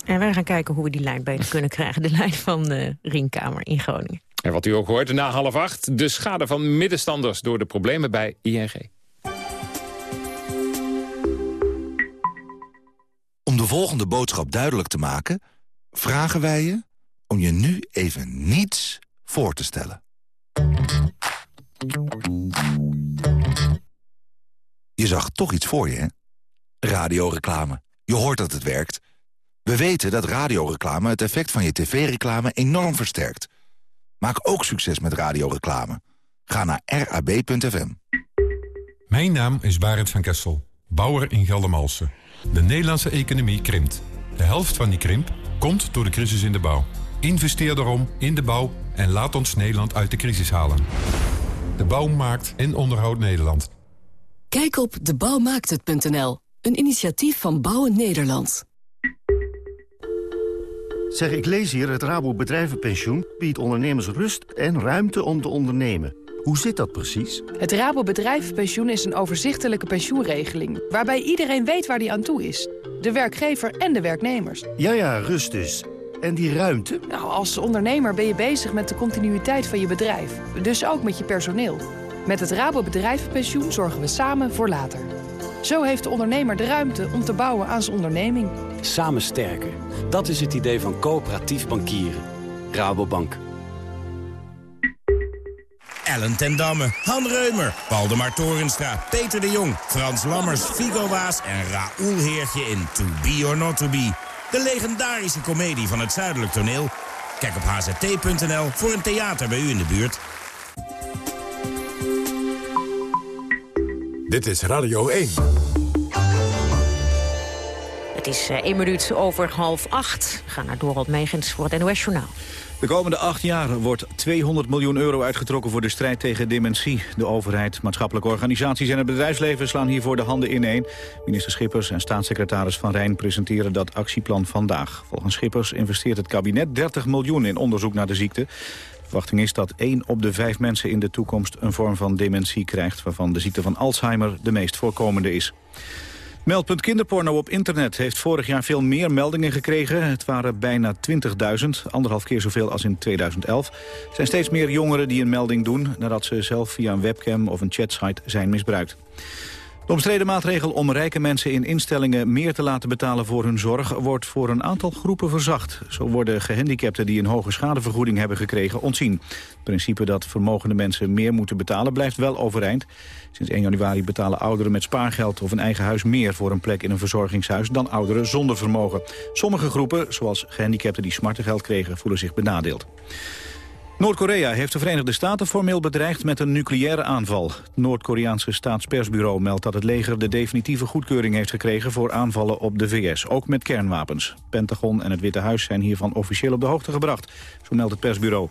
En wij gaan kijken hoe we die lijn beter kunnen krijgen. De lijn van de Ringkamer in Groningen. En wat u ook hoort, na half acht, de schade van middenstanders door de problemen bij ING. Om de volgende boodschap duidelijk te maken, vragen wij je om je nu even niets voor te stellen. Je zag toch iets voor je, hè? Radioreclame. Je hoort dat het werkt. We weten dat radioreclame het effect van je tv-reclame enorm versterkt. Maak ook succes met radioreclame. Ga naar rab.fm. Mijn naam is Barend van Kessel, bouwer in Geldermalsen. De Nederlandse economie krimpt. De helft van die krimp komt door de crisis in de bouw. Investeer daarom in de bouw en laat ons Nederland uit de crisis halen. De bouw maakt en onderhoudt Nederland. Kijk op debouwmaakthet.nl, een initiatief van Bouwen Nederland. Zeg, ik lees hier, het Rabo Bedrijvenpensioen biedt ondernemers rust en ruimte om te ondernemen. Hoe zit dat precies? Het Rabo Bedrijvenpensioen is een overzichtelijke pensioenregeling... waarbij iedereen weet waar die aan toe is. De werkgever en de werknemers. Ja, ja, rust dus. En die ruimte? Nou, als ondernemer ben je bezig met de continuïteit van je bedrijf. Dus ook met je personeel. Met het Rabo Bedrijvenpensioen zorgen we samen voor later. Zo heeft de ondernemer de ruimte om te bouwen aan zijn onderneming. Samen sterker. Dat is het idee van coöperatief bankieren. Rabobank. Ellen ten Damme, Han Reumer, Waldemar Torenstra, Peter de Jong... Frans Lammers, Figo Waas en Raoul Heertje in To Be or Not To Be. De legendarische komedie van het Zuidelijk Toneel. Kijk op hzt.nl voor een theater bij u in de buurt. Dit is Radio 1. Het is uh, één minuut over half acht. Ga naar Dorald Megens voor het NOS Journaal. De komende acht jaar wordt 200 miljoen euro uitgetrokken voor de strijd tegen dementie. De overheid, maatschappelijke organisaties en het bedrijfsleven slaan hiervoor de handen ineen. Minister Schippers en staatssecretaris Van Rijn presenteren dat actieplan vandaag. Volgens Schippers investeert het kabinet 30 miljoen in onderzoek naar de ziekte. Verwachting is dat 1 op de 5 mensen in de toekomst een vorm van dementie krijgt... waarvan de ziekte van Alzheimer de meest voorkomende is. Meldpunt kinderporno op internet heeft vorig jaar veel meer meldingen gekregen. Het waren bijna 20.000, anderhalf keer zoveel als in 2011. Er zijn steeds meer jongeren die een melding doen... nadat ze zelf via een webcam of een chatsite zijn misbruikt. De omstreden maatregel om rijke mensen in instellingen meer te laten betalen voor hun zorg wordt voor een aantal groepen verzacht. Zo worden gehandicapten die een hoge schadevergoeding hebben gekregen ontzien. Het principe dat vermogende mensen meer moeten betalen blijft wel overeind. Sinds 1 januari betalen ouderen met spaargeld of een eigen huis meer voor een plek in een verzorgingshuis dan ouderen zonder vermogen. Sommige groepen, zoals gehandicapten die smartengeld kregen, voelen zich benadeeld. Noord-Korea heeft de Verenigde Staten formeel bedreigd met een nucleaire aanval. Het Noord-Koreaanse staatspersbureau meldt dat het leger de definitieve goedkeuring heeft gekregen voor aanvallen op de VS, ook met kernwapens. Pentagon en het Witte Huis zijn hiervan officieel op de hoogte gebracht, zo meldt het persbureau.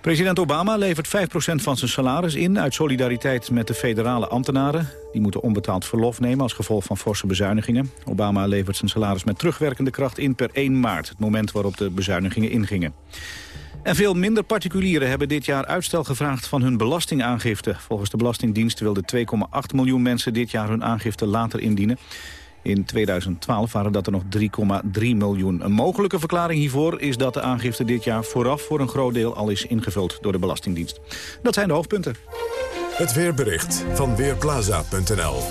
President Obama levert 5% van zijn salaris in uit solidariteit met de federale ambtenaren. Die moeten onbetaald verlof nemen als gevolg van forse bezuinigingen. Obama levert zijn salaris met terugwerkende kracht in per 1 maart, het moment waarop de bezuinigingen ingingen. En veel minder particulieren hebben dit jaar uitstel gevraagd van hun belastingaangifte. Volgens de Belastingdienst wilden 2,8 miljoen mensen dit jaar hun aangifte later indienen. In 2012 waren dat er nog 3,3 miljoen. Een mogelijke verklaring hiervoor is dat de aangifte dit jaar vooraf voor een groot deel al is ingevuld door de Belastingdienst. Dat zijn de hoofdpunten. Het weerbericht van Weerplaza.nl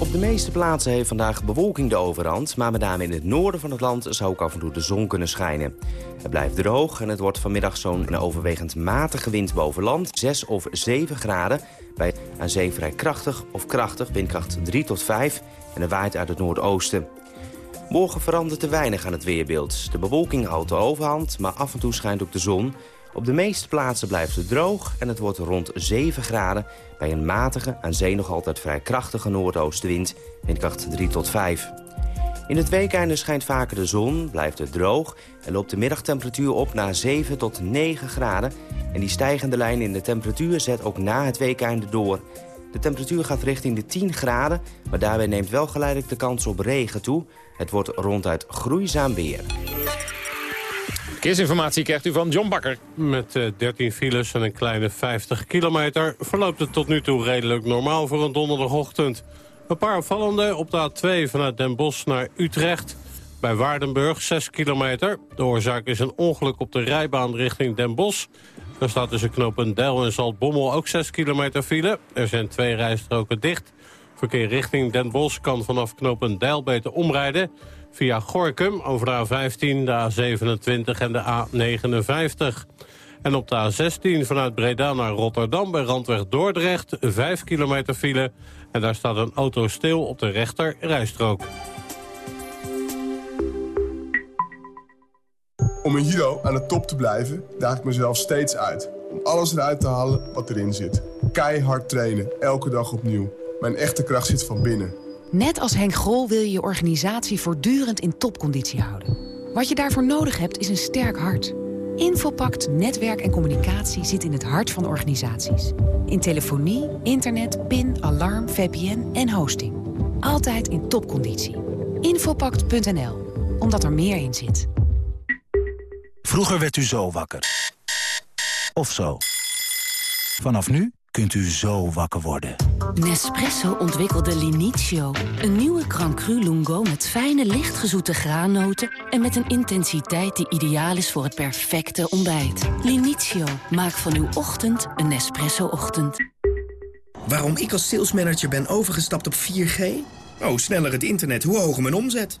Op de meeste plaatsen heeft vandaag bewolking de overhand... maar met name in het noorden van het land zou ook af en toe de zon kunnen schijnen. Het blijft droog en het wordt vanmiddag zo'n overwegend matige wind boven land. 6 of 7 graden, bij aan zee vrij krachtig of krachtig, windkracht 3 tot 5... en er waait uit het noordoosten. Morgen verandert er weinig aan het weerbeeld. De bewolking houdt de overhand, maar af en toe schijnt ook de zon... Op de meeste plaatsen blijft het droog en het wordt rond 7 graden... bij een matige, aan zee nog altijd vrij krachtige noordoostenwind, windkracht 3 tot 5. In het weekende schijnt vaker de zon, blijft het droog... en loopt de middagtemperatuur op naar 7 tot 9 graden. En die stijgende lijn in de temperatuur zet ook na het weekende door. De temperatuur gaat richting de 10 graden, maar daarbij neemt wel geleidelijk de kans op regen toe. Het wordt ronduit groeizaam weer. Verkeersinformatie krijgt u van John Bakker. Met uh, 13 files en een kleine 50 kilometer verloopt het tot nu toe redelijk normaal voor een donderdagochtend. Een paar opvallende op de A2 vanuit Den Bosch naar Utrecht. Bij Waardenburg 6 kilometer. De oorzaak is een ongeluk op de rijbaan richting Den Bosch. Er staat tussen knooppunt Del en Zaltbommel ook 6 kilometer file. Er zijn twee rijstroken dicht. Verkeer richting Den Bosch kan vanaf knooppunt Deil beter omrijden via Gorkum over de A15, de A27 en de A59. En op de A16 vanuit Breda naar Rotterdam bij Randweg Dordrecht... 5 kilometer file en daar staat een auto stil op de rechter rijstrook. Om in judo aan de top te blijven, daag ik mezelf steeds uit. Om alles eruit te halen wat erin zit. Keihard trainen, elke dag opnieuw. Mijn echte kracht zit van binnen. Net als Henk Grol wil je je organisatie voortdurend in topconditie houden. Wat je daarvoor nodig hebt is een sterk hart. Infopact Netwerk en Communicatie zit in het hart van organisaties. In telefonie, internet, PIN, alarm, VPN en hosting. Altijd in topconditie. Infopact.nl, omdat er meer in zit. Vroeger werd u zo wakker. Of zo. Vanaf nu kunt u zo wakker worden. Nespresso ontwikkelde Linizio. Een nieuwe Grand Cru Lungo met fijne, lichtgezoete graannoten... en met een intensiteit die ideaal is voor het perfecte ontbijt. Linizio, maak van uw ochtend een Nespresso-ochtend. Waarom ik als salesmanager ben overgestapt op 4G? Oh, sneller het internet, hoe hoger mijn omzet.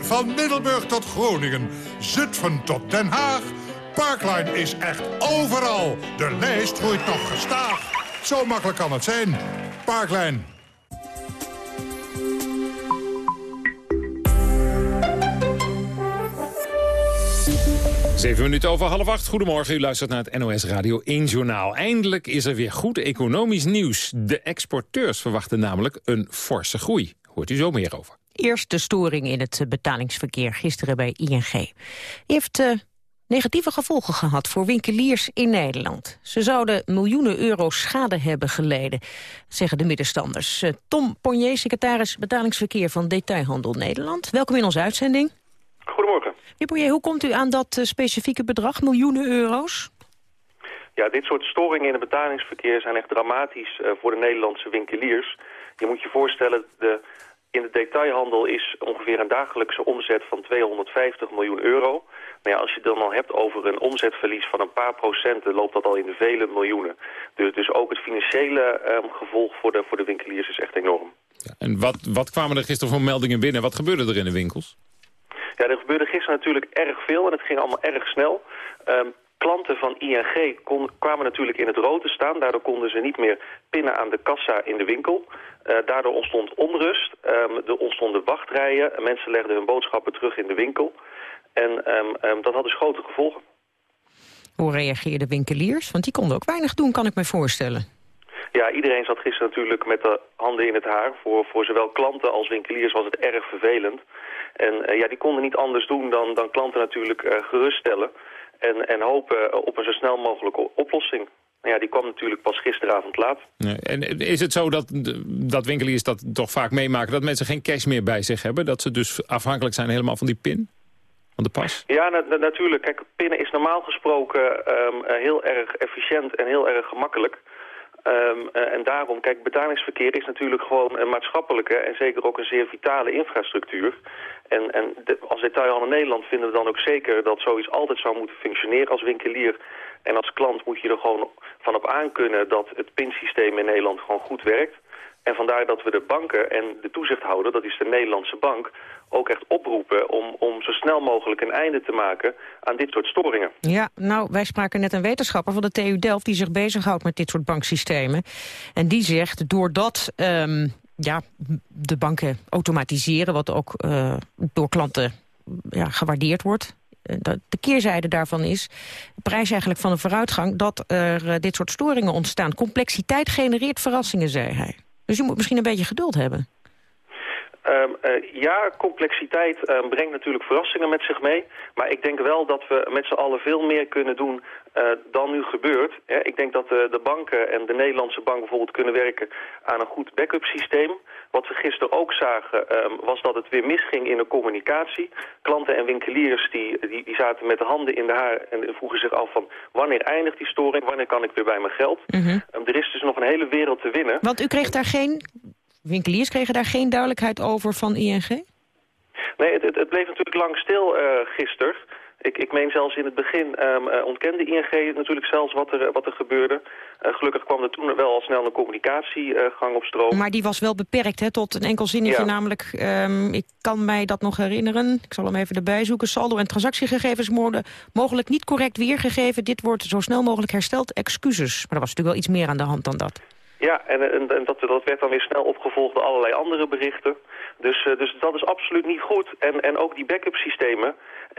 Van Middelburg tot Groningen, Zutphen tot Den Haag. Parkline is echt overal. De lijst groeit nog gestaag. Zo makkelijk kan het zijn. Parklijn. Zeven minuten over half acht. Goedemorgen, u luistert naar het NOS Radio 1 Journaal. Eindelijk is er weer goed economisch nieuws. De exporteurs verwachten namelijk een forse groei. Hoort u zo meer over. Eerst de storing in het betalingsverkeer gisteren bij ING. Die heeft uh, negatieve gevolgen gehad voor winkeliers in Nederland. Ze zouden miljoenen euro schade hebben geleden, zeggen de middenstanders. Uh, Tom Ponnier, secretaris betalingsverkeer van Detailhandel Nederland. Welkom in onze uitzending. Goedemorgen. Meneer Ponnier, hoe komt u aan dat uh, specifieke bedrag, miljoenen euro's? Ja, dit soort storingen in het betalingsverkeer zijn echt dramatisch voor de Nederlandse winkeliers. Je moet je voorstellen, de in de detailhandel is ongeveer een dagelijkse omzet van 250 miljoen euro. Maar ja, als je het dan al hebt over een omzetverlies van een paar procenten... loopt dat al in de vele miljoenen. Dus, dus ook het financiële um, gevolg voor de, voor de winkeliers is echt enorm. Ja, en wat, wat kwamen er gisteren voor meldingen binnen? Wat gebeurde er in de winkels? Ja, er gebeurde gisteren natuurlijk erg veel en het ging allemaal erg snel. Um, klanten van ING kon, kwamen natuurlijk in het rood te staan. Daardoor konden ze niet meer pinnen aan de kassa in de winkel. Uh, daardoor ontstond onrust. Um, er ontstonden wachtrijen. Mensen legden hun boodschappen terug in de winkel. En um, um, dat had dus grote gevolgen. Hoe reageerden winkeliers? Want die konden ook weinig doen, kan ik me voorstellen. Ja, iedereen zat gisteren natuurlijk met de handen in het haar. Voor, voor zowel klanten als winkeliers was het erg vervelend. En uh, ja, die konden niet anders doen dan, dan klanten natuurlijk uh, geruststellen. En, en hopen op een zo snel mogelijke oplossing. Nou ja, die kwam natuurlijk pas gisteravond laat. En is het zo dat, dat winkeliers dat toch vaak meemaken... dat mensen geen cash meer bij zich hebben? Dat ze dus afhankelijk zijn helemaal van die pin? Van de pas? Ja, na, na, natuurlijk. Kijk, pinnen is normaal gesproken um, heel erg efficiënt en heel erg gemakkelijk. Um, uh, en daarom, kijk, betalingsverkeer is natuurlijk gewoon een maatschappelijke... en zeker ook een zeer vitale infrastructuur. En, en de, als detailhandel Nederland vinden we dan ook zeker dat zoiets altijd zou moeten functioneren als winkelier. En als klant moet je er gewoon van op aankunnen dat het pinsysteem in Nederland gewoon goed werkt. En vandaar dat we de banken en de toezichthouder, dat is de Nederlandse bank, ook echt oproepen om, om zo snel mogelijk een einde te maken aan dit soort storingen. Ja, nou, wij spraken net een wetenschapper van de TU Delft die zich bezighoudt met dit soort banksystemen. En die zegt, doordat um, ja, de banken automatiseren, wat ook uh, door klanten ja, gewaardeerd wordt, de keerzijde daarvan is, prijs eigenlijk van de vooruitgang, dat er dit soort storingen ontstaan. Complexiteit genereert verrassingen, zei hij. Dus je moet misschien een beetje geduld hebben. Um, uh, ja, complexiteit um, brengt natuurlijk verrassingen met zich mee. Maar ik denk wel dat we met z'n allen veel meer kunnen doen uh, dan nu gebeurt. Ik denk dat uh, de banken en de Nederlandse bank bijvoorbeeld kunnen werken aan een goed backup systeem. Wat we gisteren ook zagen um, was dat het weer misging in de communicatie. Klanten en winkeliers die, die, die zaten met de handen in de haar en vroegen zich af van wanneer eindigt die storing, wanneer kan ik weer bij mijn geld. Mm -hmm. er is dus nog een hele wereld te winnen. Want u kreeg daar geen winkeliers kregen daar geen duidelijkheid over van ING? Nee, het, het, het bleef natuurlijk lang stil uh, gisteren. Ik, ik meen zelfs in het begin um, uh, ontkende ING natuurlijk zelfs wat er, wat er gebeurde. Uh, gelukkig kwam er toen wel al snel een communicatiegang op stroom. Maar die was wel beperkt hè, tot een enkel zinnetje, ja. namelijk... Um, ik kan mij dat nog herinneren, ik zal hem even erbij zoeken... saldo en transactiegegevens worden mogelijk niet correct weergegeven. Dit wordt zo snel mogelijk hersteld, excuses. Maar er was natuurlijk wel iets meer aan de hand dan dat. Ja, en, en, en dat, dat werd dan weer snel opgevolgd door allerlei andere berichten. Dus, dus dat is absoluut niet goed. En, en ook die backup systemen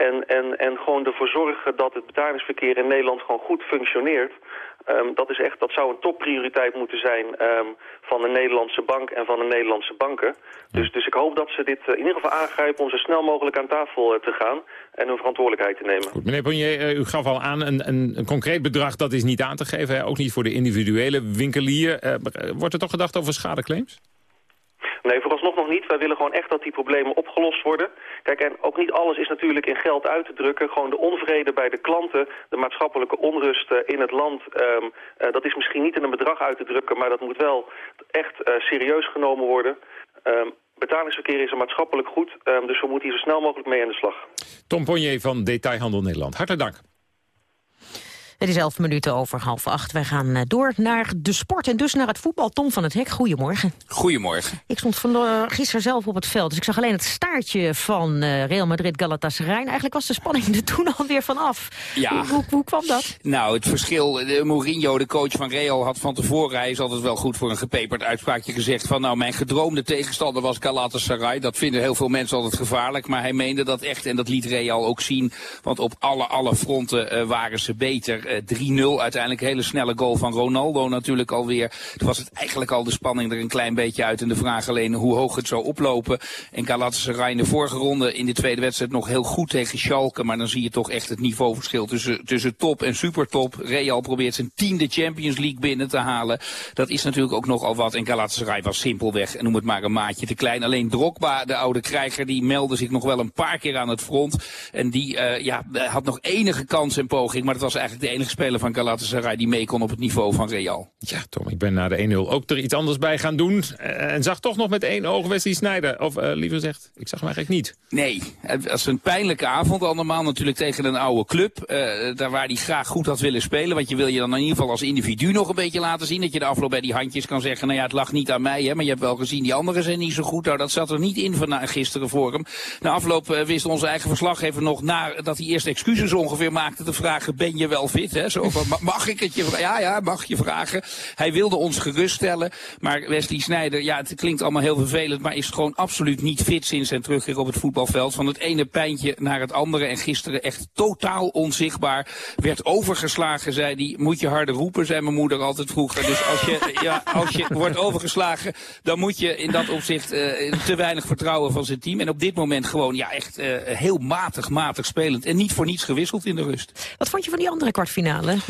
en, en, en gewoon ervoor zorgen dat het betalingsverkeer in Nederland gewoon goed functioneert. Um, dat, is echt, dat zou een topprioriteit moeten zijn um, van de Nederlandse bank en van de Nederlandse banken. Dus, dus ik hoop dat ze dit uh, in ieder geval aangrijpen om zo snel mogelijk aan tafel uh, te gaan en hun verantwoordelijkheid te nemen. Goed, meneer Bonnier, uh, u gaf al aan, een, een, een, concreet bedrag dat is niet aan te geven, hè? ook niet voor de individuele winkelier. wordt er toch gedacht over schadeclaims? Nee, vooralsnog nog niet. Wij willen gewoon echt dat die problemen opgelost worden. Kijk, en ook niet alles is natuurlijk in geld uit te drukken. Gewoon de onvrede bij de klanten, de maatschappelijke onrust uh, in het land... Um, uh, dat is misschien niet in een bedrag uit te drukken... maar dat moet wel echt uh, serieus genomen worden. Um, betalingsverkeer is een maatschappelijk goed, um, dus we moeten hier zo snel mogelijk mee aan de slag. Tom Ponnier van Detailhandel Nederland, hartelijk dank. Het is elf minuten over half acht. Wij gaan door naar de sport en dus naar het voetbal. Tom van het Hek, goedemorgen. Goedemorgen. Ik stond van, uh, gisteren zelf op het veld, dus ik zag alleen het staartje van uh, Real Madrid Galatasaray. Eigenlijk was de spanning er toen alweer vanaf. Ja. Hoe, hoe, kwam dat? Nou, het verschil, de Mourinho, de coach van Real, had van tevoren, hij is altijd wel goed voor een gepeperd uitspraakje gezegd van nou, mijn gedroomde tegenstander was Galatasaray. Dat vinden heel veel mensen altijd gevaarlijk, maar hij meende dat echt en dat liet Real ook zien. Want op alle, alle fronten waren ze beter. Eh, 3-0 uiteindelijk, hele snelle goal van Ronaldo natuurlijk alweer. Toen was het eigenlijk al de spanning er een klein beetje uit. En de vraag alleen hoe hoog het zou oplopen. En Galatasaray in de vorige ronde in de tweede wedstrijd nog heel goed tegen Schalke. Maar dan zie je toch echt het niveauverschil tussen, tussen top en supertop. Real probeert zijn tiende Champions League binnen te halen. Dat is natuurlijk ook nogal wat. En Galatasaray was simpelweg, en noem het maar een maatje te klein. Alleen Drogba, de oude krijger, die meldde zich nog wel een paar keer aan het front. En die uh, ja, had nog enige kans en poging. Maar het was eigenlijk de enige speler van Galatasaray die mee kon op het niveau van Real. Ja, Tom, ik ben na de 1-0 ook er iets anders bij gaan doen. Uh, en zag toch nog met één oog Wesley Sneijder. Of uh, liever gezegd, ik zag hem eigenlijk niet. Nee, het was een pijnlijke avond allemaal. Natuurlijk tegen een oude club. daar waar hij graag goed had willen spelen. Want je wil je dan in ieder geval als individu nog een beetje laten zien. Dat je de afloop bij die handjes kan zeggen. Nou ja, het lag niet aan mij. Hè, maar je hebt wel gezien, die anderen zijn niet zo goed. Nou, dat zat er niet in van gisteren voor hem. Na afloop wist onze eigen verslaggever nog, nadat hij eerst excuses ongeveer maakte, te vragen, ben je wel fit? Mag ik het je vragen? Ja, ja, mag je vragen. Hij wilde ons geruststellen, maar Wesley Sneijder, ja, het klinkt allemaal heel vervelend, maar is gewoon absoluut niet fit sinds zijn terugkeer op het voetbalveld. Van het ene pijntje naar het andere en gisteren echt totaal onzichtbaar. Werd overgeslagen, zei hij. Moet je harder roepen, zei mijn moeder altijd vroeger. Dus als je, ja, als je wordt overgeslagen, dan moet je in dat opzicht uh, te weinig vertrouwen van zijn team. En op dit moment gewoon ja, echt uh, heel matig, matig spelend. En niet voor niets gewisseld in de rust. Wat vond je van die andere kwartfinale?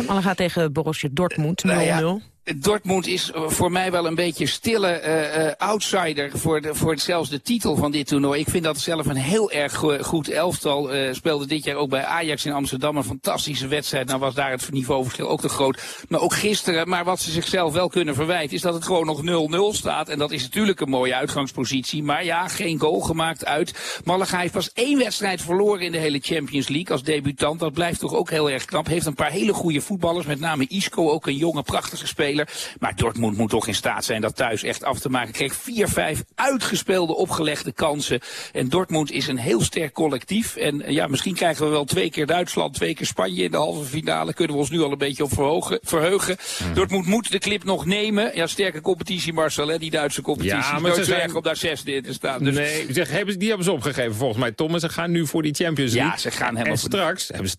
Malaga tegen Borussia Dortmund, 0-0. Nou ja. Dortmund is voor mij wel een beetje stille uh, uh, outsider voor, voor zelfs de titel van dit toernooi. Ik vind dat zelf een heel erg goed elftal. Uh, speelde dit jaar ook bij Ajax in Amsterdam een fantastische wedstrijd. Nou was daar het niveauverschil ook te groot. Maar ook gisteren, maar wat ze zichzelf wel kunnen verwijten... is dat het gewoon nog 0-0 staat. En dat is natuurlijk een mooie uitgangspositie. Maar ja, geen goal gemaakt uit. Malaga heeft pas één wedstrijd verloren in de hele Champions League als debutant. Dat blijft toch ook heel erg knap. Heeft een paar hele goede voetballers, met name Isco, ook een jonge prachtige speler. Maar Dortmund moet toch in staat zijn dat thuis echt af te maken. Kreeg vier, vijf uitgespeelde opgelegde kansen. En Dortmund is een heel sterk collectief. En ja, misschien krijgen we wel twee keer Duitsland, twee keer Spanje in de halve finale. Kunnen we ons nu al een beetje op verhogen, verheugen. Mm. Dortmund moet de clip nog nemen. Ja, sterke competitie Marcel, hè, die Duitse competitie. Ja, maar ze zijn om daar zesde in te staan. Dus... Nee, zeg, hebben, die hebben ze opgegeven volgens mij, Tom. En ze gaan nu voor die Champions League. Ja, ze gaan helemaal... En straks hebben ze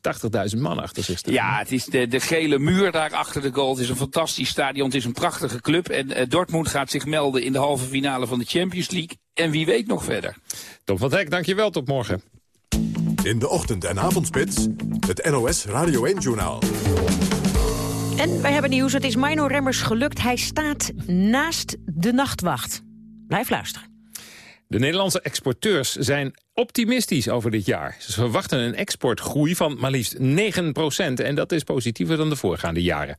80.000 man achter zich staan. Ja, het is de, de gele muur daar achter de goal. Het is een fantastisch stadion. Het is een prachtige club. En uh, Dortmund gaat zich melden in de halve finale van de Champions League. En wie weet nog verder. Tom van Hek, dankjewel. Tot morgen. In de ochtend- en avondspits, het NOS Radio 1-journaal. En wij hebben nieuws. Het is Mino Remmers gelukt. Hij staat naast de nachtwacht. Blijf luisteren. De Nederlandse exporteurs zijn optimistisch over dit jaar. Ze verwachten een exportgroei van maar liefst 9% En dat is positiever dan de voorgaande jaren.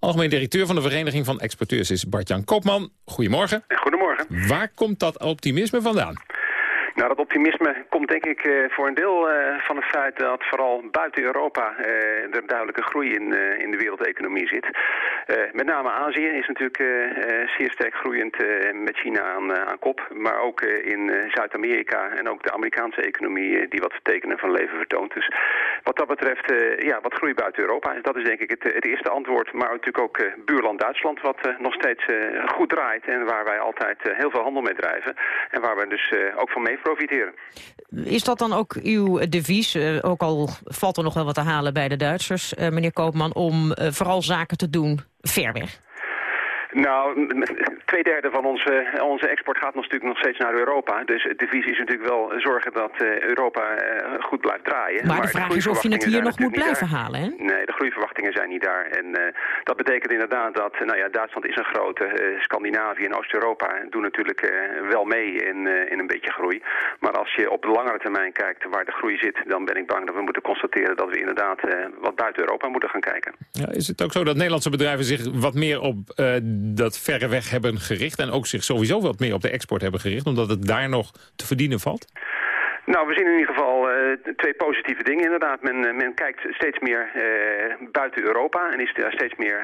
Algemeen directeur van de Vereniging van Exporteurs is Bart-Jan Kopman. Goedemorgen. Goedemorgen. Waar komt dat optimisme vandaan? Nou, dat optimisme komt denk ik uh, voor een deel uh, van het feit dat vooral buiten Europa uh, er duidelijke groei in, in de wereldeconomie zit. met name Azië is natuurlijk zeer sterk groeiend met China aan, aan kop. Maar ook in Zuid-Amerika en ook de Amerikaanse economie die wat tekenen van leven vertoont. Dus wat dat betreft, ja, wat groei buiten Europa. Dat is denk ik het, het eerste antwoord. Maar natuurlijk ook buurland Duitsland wat nog steeds goed draait. En waar wij altijd heel veel handel mee drijven. En waar we dus ook van mee profiteren. Is dat dan ook uw devies, ook al valt er nog wel wat te halen bij de Duitsers, meneer Koopman, om vooral zaken te doen ver weg? Nou, twee derde van onze, onze export gaat nog natuurlijk nog steeds naar Europa. Dus de visie is natuurlijk wel zorgen dat Europa goed blijft draaien. Maar, maar de vraag de is of je het hier nog moet blijven halen, hè? Nee, de groeiverwachtingen zijn niet daar. En uh, dat betekent inderdaad dat, nou ja, Duitsland is een grote. Uh, Scandinavië en Oost-Europa doen natuurlijk uh, wel mee in, in een beetje groei. Maar als je op de langere termijn kijkt waar de groei zit... dan ben ik bang dat we moeten constateren dat we inderdaad wat buiten Europa moeten gaan kijken. Ja, is het ook zo dat Nederlandse bedrijven zich wat meer op dat verre weg hebben gericht... en ook zich sowieso wat meer op de export hebben gericht... omdat het daar nog te verdienen valt? Nou, we zien in ieder geval uh, twee positieve dingen inderdaad. Men, uh, men kijkt steeds meer uh, buiten Europa en is daar steeds meer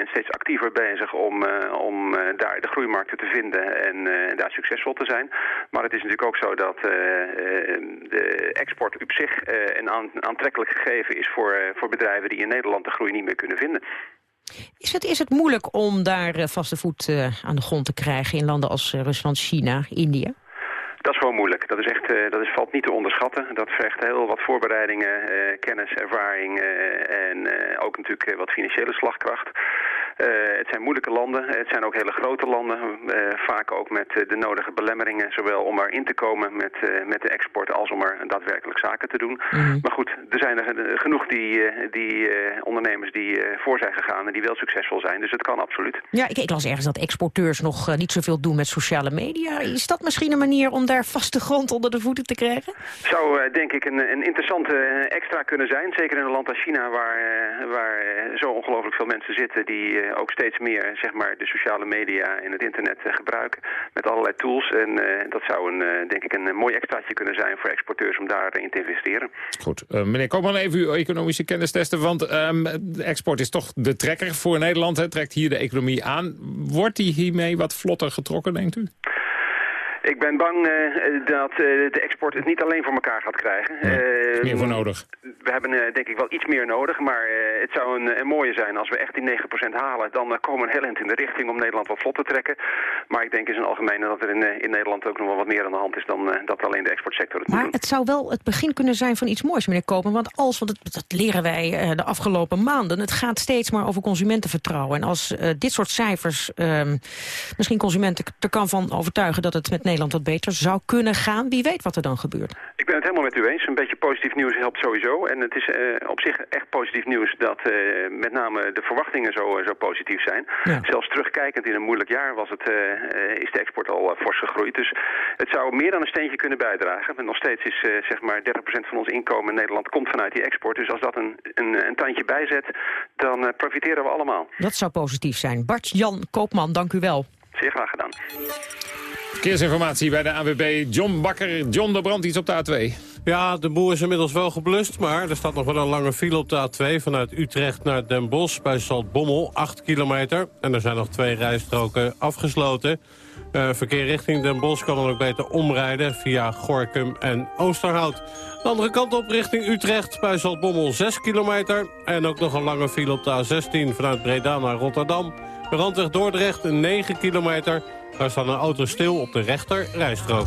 en steeds actiever bezig om, om daar de groeimarkten te vinden en daar succesvol te zijn. Maar het is natuurlijk ook zo dat de export op zich een aan, aantrekkelijk gegeven is voor, voor bedrijven die in Nederland de groei niet meer kunnen vinden. Is het, is het moeilijk om daar vaste voet aan de grond te krijgen in landen als Rusland, China, India? Dat is gewoon moeilijk. Dat, is echt, dat is, valt niet te onderschatten. Dat vergt heel wat voorbereidingen, kennis, ervaring en ook natuurlijk wat financiële slagkracht. Uh, het zijn moeilijke landen, het zijn ook hele grote landen, uh, vaak ook met de nodige belemmeringen, zowel om erin te komen met, met de export als om er daadwerkelijk zaken te doen. Mm. Maar goed, er zijn er genoeg die, die ondernemers die voor zijn gegaan en die wel succesvol zijn, dus het kan absoluut. Ja, ik, ik las ergens dat exporteurs nog niet zoveel doen met sociale media. Is dat misschien een manier om daar vaste grond onder de voeten te krijgen? Zou denk ik een, een interessante extra kunnen zijn, zeker in een land als China waar, waar zo ongelooflijk veel mensen zitten die eh, ook steeds meer zeg maar, de sociale media en het internet eh, gebruiken met allerlei tools. En eh, dat zou een, denk ik een mooi extraatje kunnen zijn voor exporteurs om daarin te investeren. Goed, meneer Koopman, even uw economische kennis testen. Want um, export is toch de trekker voor Nederland, hè, trekt hier de economie aan. Wordt die hiermee wat vlotter getrokken, denkt u? Ik ben bang uh, dat uh, de export het niet alleen voor elkaar gaat krijgen. Nee, uh, meer voor nodig. We hebben denk ik wel iets meer nodig, maar het zou een, een, mooie zijn als we echt die 9% halen. Dan komen we een heel eind in de richting om Nederland wat vlot te trekken. Maar ik denk in zijn algemeen dat er in, in Nederland ook nog wel wat meer aan de hand is dan dat alleen de exportsector het Maar het zou wel het begin kunnen zijn van iets moois, meneer Kopen. Want als, want dat, dat leren wij de afgelopen maanden, het gaat steeds maar over consumentenvertrouwen. En als dit soort cijfers ehm, misschien consumenten er kan van overtuigen dat het met Nederland wat beter zou kunnen gaan. Wie weet wat er dan gebeurt. Ik ben het helemaal met u eens. Een beetje positief nieuws helpt sowieso. En het is uh, op zich echt positief nieuws dat uh, met name de verwachtingen zo, uh, zo positief zijn. Ja. Zelfs terugkijkend in een moeilijk jaar was het, is de export al fors gegroeid. Dus het zou meer dan een steentje kunnen bijdragen. En nog steeds is zeg maar 30% van ons inkomen in Nederland komt vanuit die export. Dus als dat een, een, een tandje bijzet, dan profiteren we allemaal. Dat zou positief zijn. Bart-Jan Koopman, dank u wel. Zeer graag gedaan. Verkeersinformatie bij de AWB John Bakker. John, de brand iets op de A2. Ja, de boer is inmiddels wel geblust, maar er staat nog wel een lange file op de A2... vanuit Utrecht naar Den Bosch bij Zaltbommel, 8 kilometer. En er zijn nog twee rijstroken afgesloten. Uh, verkeer richting Den Bosch kan dan ook beter omrijden via Gorkum en Oosterhout. De andere kant op richting Utrecht bij Zaltbommel 6 kilometer. En ook nog een lange file op de A16 vanuit Breda naar Rotterdam. De randweg Dordrecht 9 kilometer... Daar staat een auto stil op de rechter rijstrook.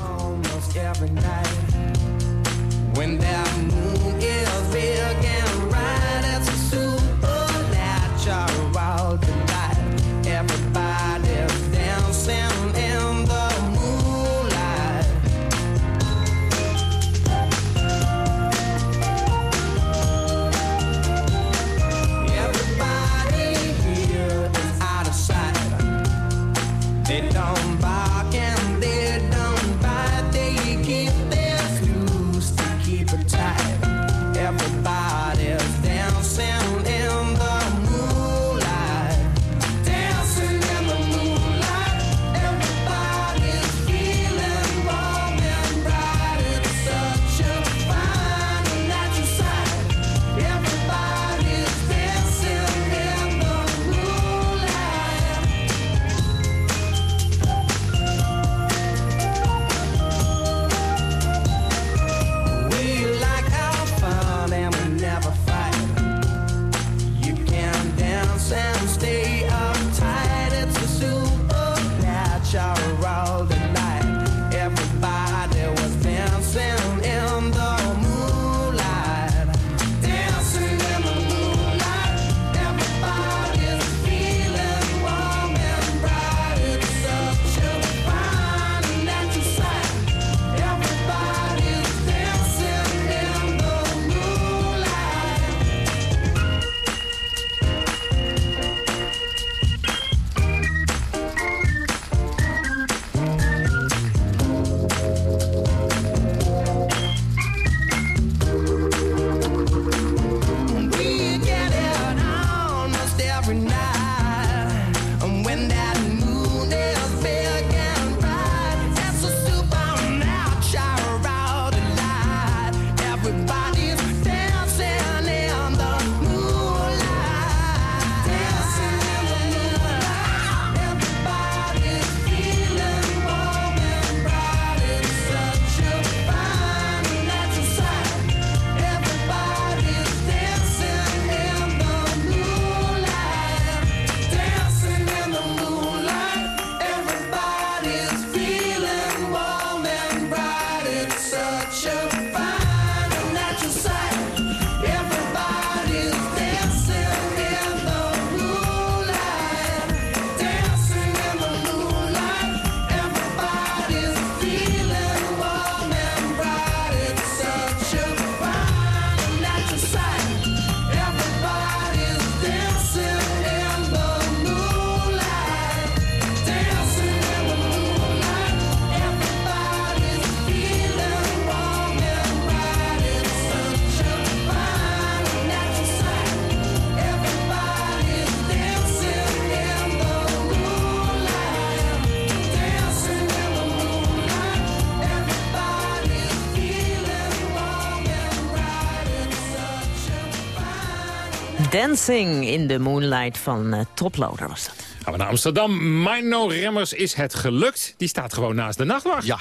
Dancing in the Moonlight van uh, Toploader was dat. Gaan we naar Amsterdam. Mino Remmers is het gelukt. Die staat gewoon naast de nachtwacht. Ja,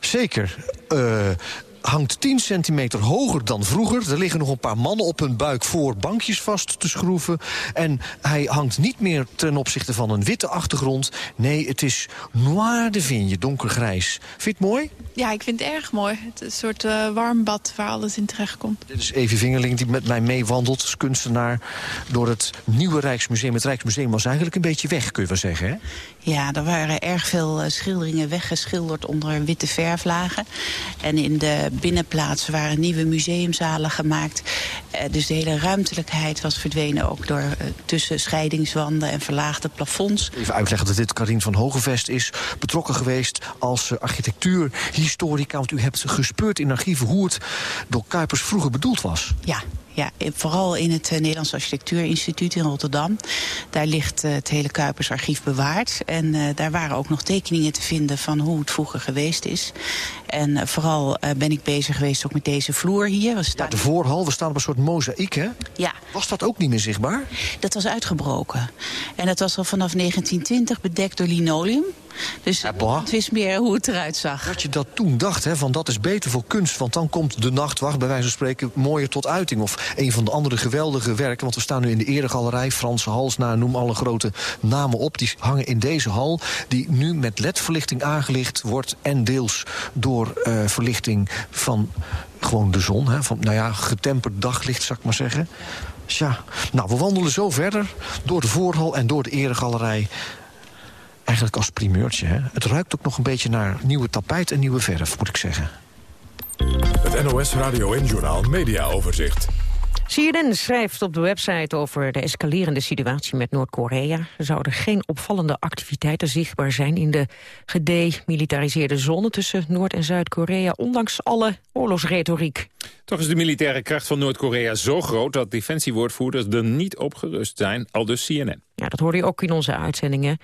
zeker. Uh, hangt 10 centimeter hoger dan vroeger. Er liggen nog een paar mannen op hun buik voor bankjes vast te schroeven. En hij hangt niet meer ten opzichte van een witte achtergrond. Nee, het is noir de vigne, donkergrijs. Vind je het mooi? Ja, ik vind het erg mooi. Het is een soort uh, warm bad waar alles in terecht komt. Dit is Evie Vingerling die met mij meewandelt als kunstenaar... door het nieuwe Rijksmuseum. Het Rijksmuseum was eigenlijk een beetje weg, kun je wel zeggen, hè? Ja, er waren erg veel eh, schilderingen weggeschilderd onder witte verflagen. En in de binnenplaatsen waren nieuwe museumzalen gemaakt. Eh, dus de hele ruimtelijkheid was verdwenen ook door uh, tussen scheidingswanden en verlaagde plafonds. Even uitleggen dat dit Karin van Hogevest is. Betrokken geweest als architectuurhistorica. Want u hebt gespeurd in archieven hoe het door Kuipers vroeger bedoeld was. Ja, ja, vooral in het Nederlands Architectuurinstituut in Rotterdam. Daar ligt het hele Kuipersarchief bewaard. En uh, daar waren ook nog tekeningen te vinden van hoe het vroeger geweest is. En vooral ben ik bezig geweest ook met deze vloer hier. We staan... Ja, de voorhal, we staan op een soort mozaïek, hè? Ja. Was dat ook niet meer zichtbaar? Dat was uitgebroken. En dat was al vanaf 1920 bedekt door linoleum. Dus het wist meer hoe het eruit zag. Dat je dat toen dacht, hè, van dat is beter voor kunst... want dan komt de nachtwacht, bij wijze van spreken, mooier tot uiting. Of een van de andere geweldige werken, want we staan nu in de Eregalerij... Franse Halsnaar, noem alle grote namen op. Die hangen in deze hal, die nu met ledverlichting aangelicht wordt... en deels door uh, verlichting van gewoon de zon. Hè, van, nou ja, getemperd daglicht, zou ik maar zeggen. Tja, nou, we wandelen zo verder door de voorhal en door de Eregalerij eigenlijk als primeurtje. Hè? Het ruikt ook nog een beetje naar nieuwe tapijt en nieuwe verf, moet ik zeggen. Het NOS Radio en Journal Media Overzicht. CNN schrijft op de website over de escalerende situatie met Noord-Korea. Er zouden geen opvallende activiteiten zichtbaar zijn in de gedemilitariseerde zone tussen Noord- en Zuid-Korea, ondanks alle oorlogsretoriek. Toch is de militaire kracht van Noord-Korea zo groot dat defensiewoordvoerders er niet op gerust zijn, al dus CNN. Ja, dat hoorde je ook in onze uitzendingen.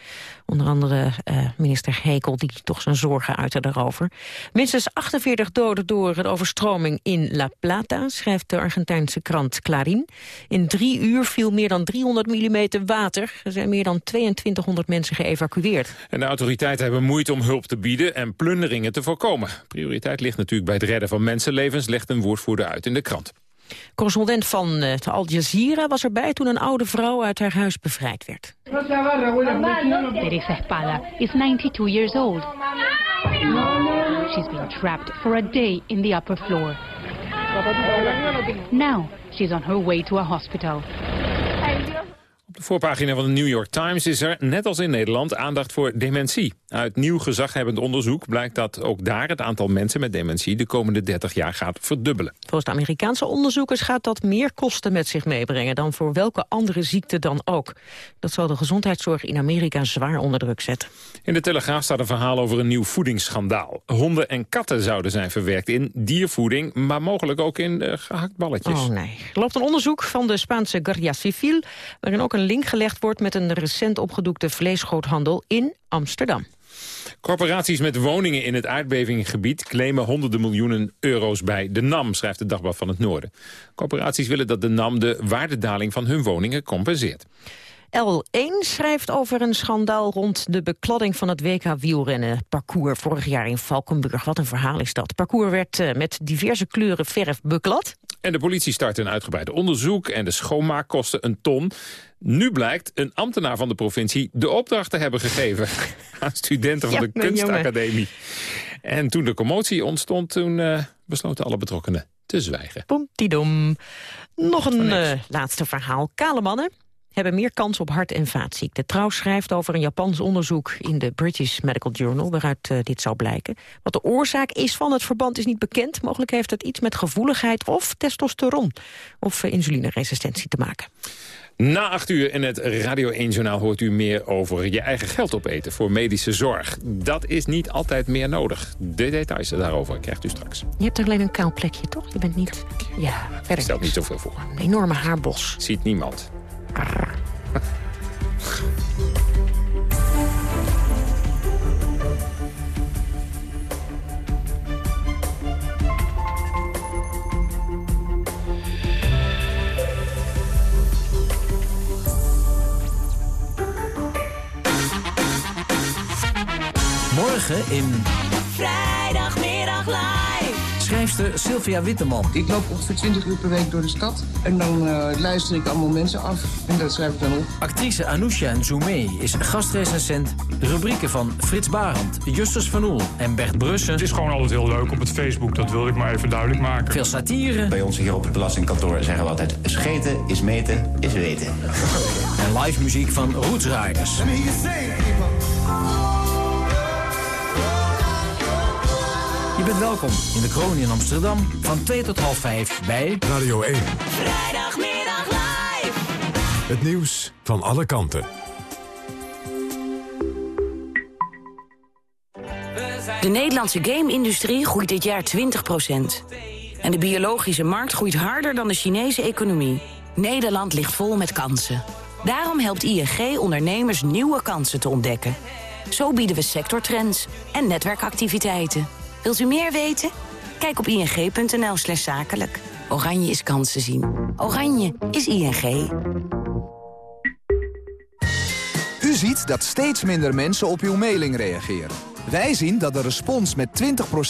Onder andere uh, minister Hekel, die toch zijn zorgen uitte daarover. Minstens 48 doden door de overstroming in La Plata, schrijft de Argentijnse krant Clarín. In drie uur viel meer dan 300 mm water. Er zijn meer dan 2200 mensen geëvacueerd. En de autoriteiten hebben moeite om hulp te bieden en plunderingen te voorkomen. Prioriteit ligt natuurlijk bij het redden van mensenlevens, legt een woordvoerder uit in de krant. Correspondent van uh, Al Jazeera was erbij toen een oude vrouw uit haar huis bevrijd werd. Teresa Espada is 92 years old. She's been trapped for a day in the upper floor. Now she's on her way to a hospital. Op de voorpagina van de New York Times is er, net als in Nederland, aandacht voor dementie. Uit nieuw gezaghebbend onderzoek blijkt dat ook daar het aantal mensen met dementie de komende 30 jaar gaat verdubbelen. Volgens de Amerikaanse onderzoekers gaat dat meer kosten met zich meebrengen dan voor welke andere ziekte dan ook. Dat zal de gezondheidszorg in Amerika zwaar onder druk zetten. In de Telegraaf staat een verhaal over een nieuw voedingsschandaal. Honden en katten zouden zijn verwerkt in diervoeding, maar mogelijk ook in uh, gehaktballetjes. Oh nee. Er loopt een onderzoek van de Spaanse Guardia Civil, waarin ook een link gelegd wordt met een recent opgedoekte vleesgroothandel in Amsterdam. Corporaties met woningen in het aardbevinggebied claimen honderden miljoenen euro's bij de NAM, schrijft de Dagblad van het Noorden. Corporaties willen dat de NAM de waardedaling van hun woningen compenseert. L1 schrijft over een schandaal rond de bekladding van het WK wielrennen parcours vorig jaar in Valkenburg. Wat een verhaal is dat. Het parcours werd uh, met diverse kleuren verf beklad. En de politie startte een uitgebreid onderzoek en de schoonmaak kostte een ton. Nu blijkt een ambtenaar van de provincie de opdracht te hebben gegeven aan studenten van Ja, de kunstacademie. En toen de commotie ontstond, toen eh, besloten alle betrokkenen te zwijgen. Poemtidom. Nog een eh, laatste verhaal. Kale mannen hebben meer kans op hart- en vaatziekten. Trouw schrijft over een Japans onderzoek in de British Medical Journal... waaruit eh, dit zou blijken. Wat de oorzaak is van het verband is niet bekend. Mogelijk heeft het iets met gevoeligheid of testosteron... of uh, insulineresistentie te maken. Na acht uur in het Radio 1-journaal hoort u meer over je eigen geld opeten voor medische zorg. Dat is niet altijd meer nodig. De details daarover krijgt u straks. Je hebt alleen een kaal plekje, toch? Je bent niet... Ja, verder Stelt niet zoveel voor. Een enorme haarbos. Ziet niemand. Morgen in... Vrijdagmiddag. Schrijfster Sylvia Witteman. Ik loop ongeveer 20 uur per week door de stad. En dan uh, luister ik allemaal mensen af. En dat schrijf ik dan op. Actrice Anousha Nzoumé is gastrecensent. De rubrieken van Frits Barend, Justus van Oel en Bert Brussen. Het is gewoon altijd heel leuk op het Facebook. Dat wilde ik maar even duidelijk maken. Veel satire. Bij ons hier op het belastingkantoor zeggen we altijd... scheten is meten is weten. en live muziek van Roots Je bent welkom in de Kroon in Amsterdam van 2 tot half 5 bij Radio 1. Vrijdagmiddag live. Het nieuws van alle kanten. De Nederlandse game-industrie groeit dit jaar 20% En de biologische markt groeit harder dan de Chinese economie. Nederland ligt vol met kansen. Daarom helpt ING ondernemers nieuwe kansen te ontdekken. Zo bieden we sectortrends en netwerkactiviteiten. Wilt u meer weten? Kijk op ing.nl slash zakelijk. Oranje is kansen zien. Oranje is ING. U ziet dat steeds minder mensen op uw mailing reageren. Wij zien dat de respons met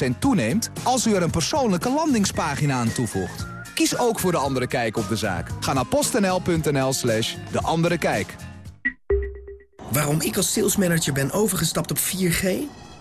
20% toeneemt als u er een persoonlijke landingspagina aan toevoegt. Kies ook voor De Andere Kijk op de zaak. Ga naar postnl.nl slash De Andere Kijk. Waarom ik als salesmanager ben overgestapt op 4G?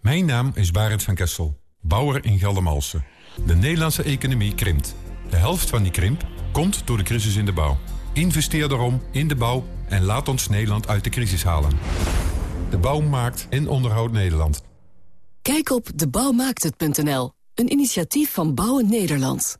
Mijn naam is Barend van Kessel, bouwer in Geldermalsen. De Nederlandse economie krimpt. De helft van die krimp komt door de crisis in de bouw. Investeer daarom in de bouw en laat ons Nederland uit de crisis halen. De bouw maakt en onderhoudt Nederland. Kijk op debouwmaakthet.nl, een initiatief van Bouwen Nederland.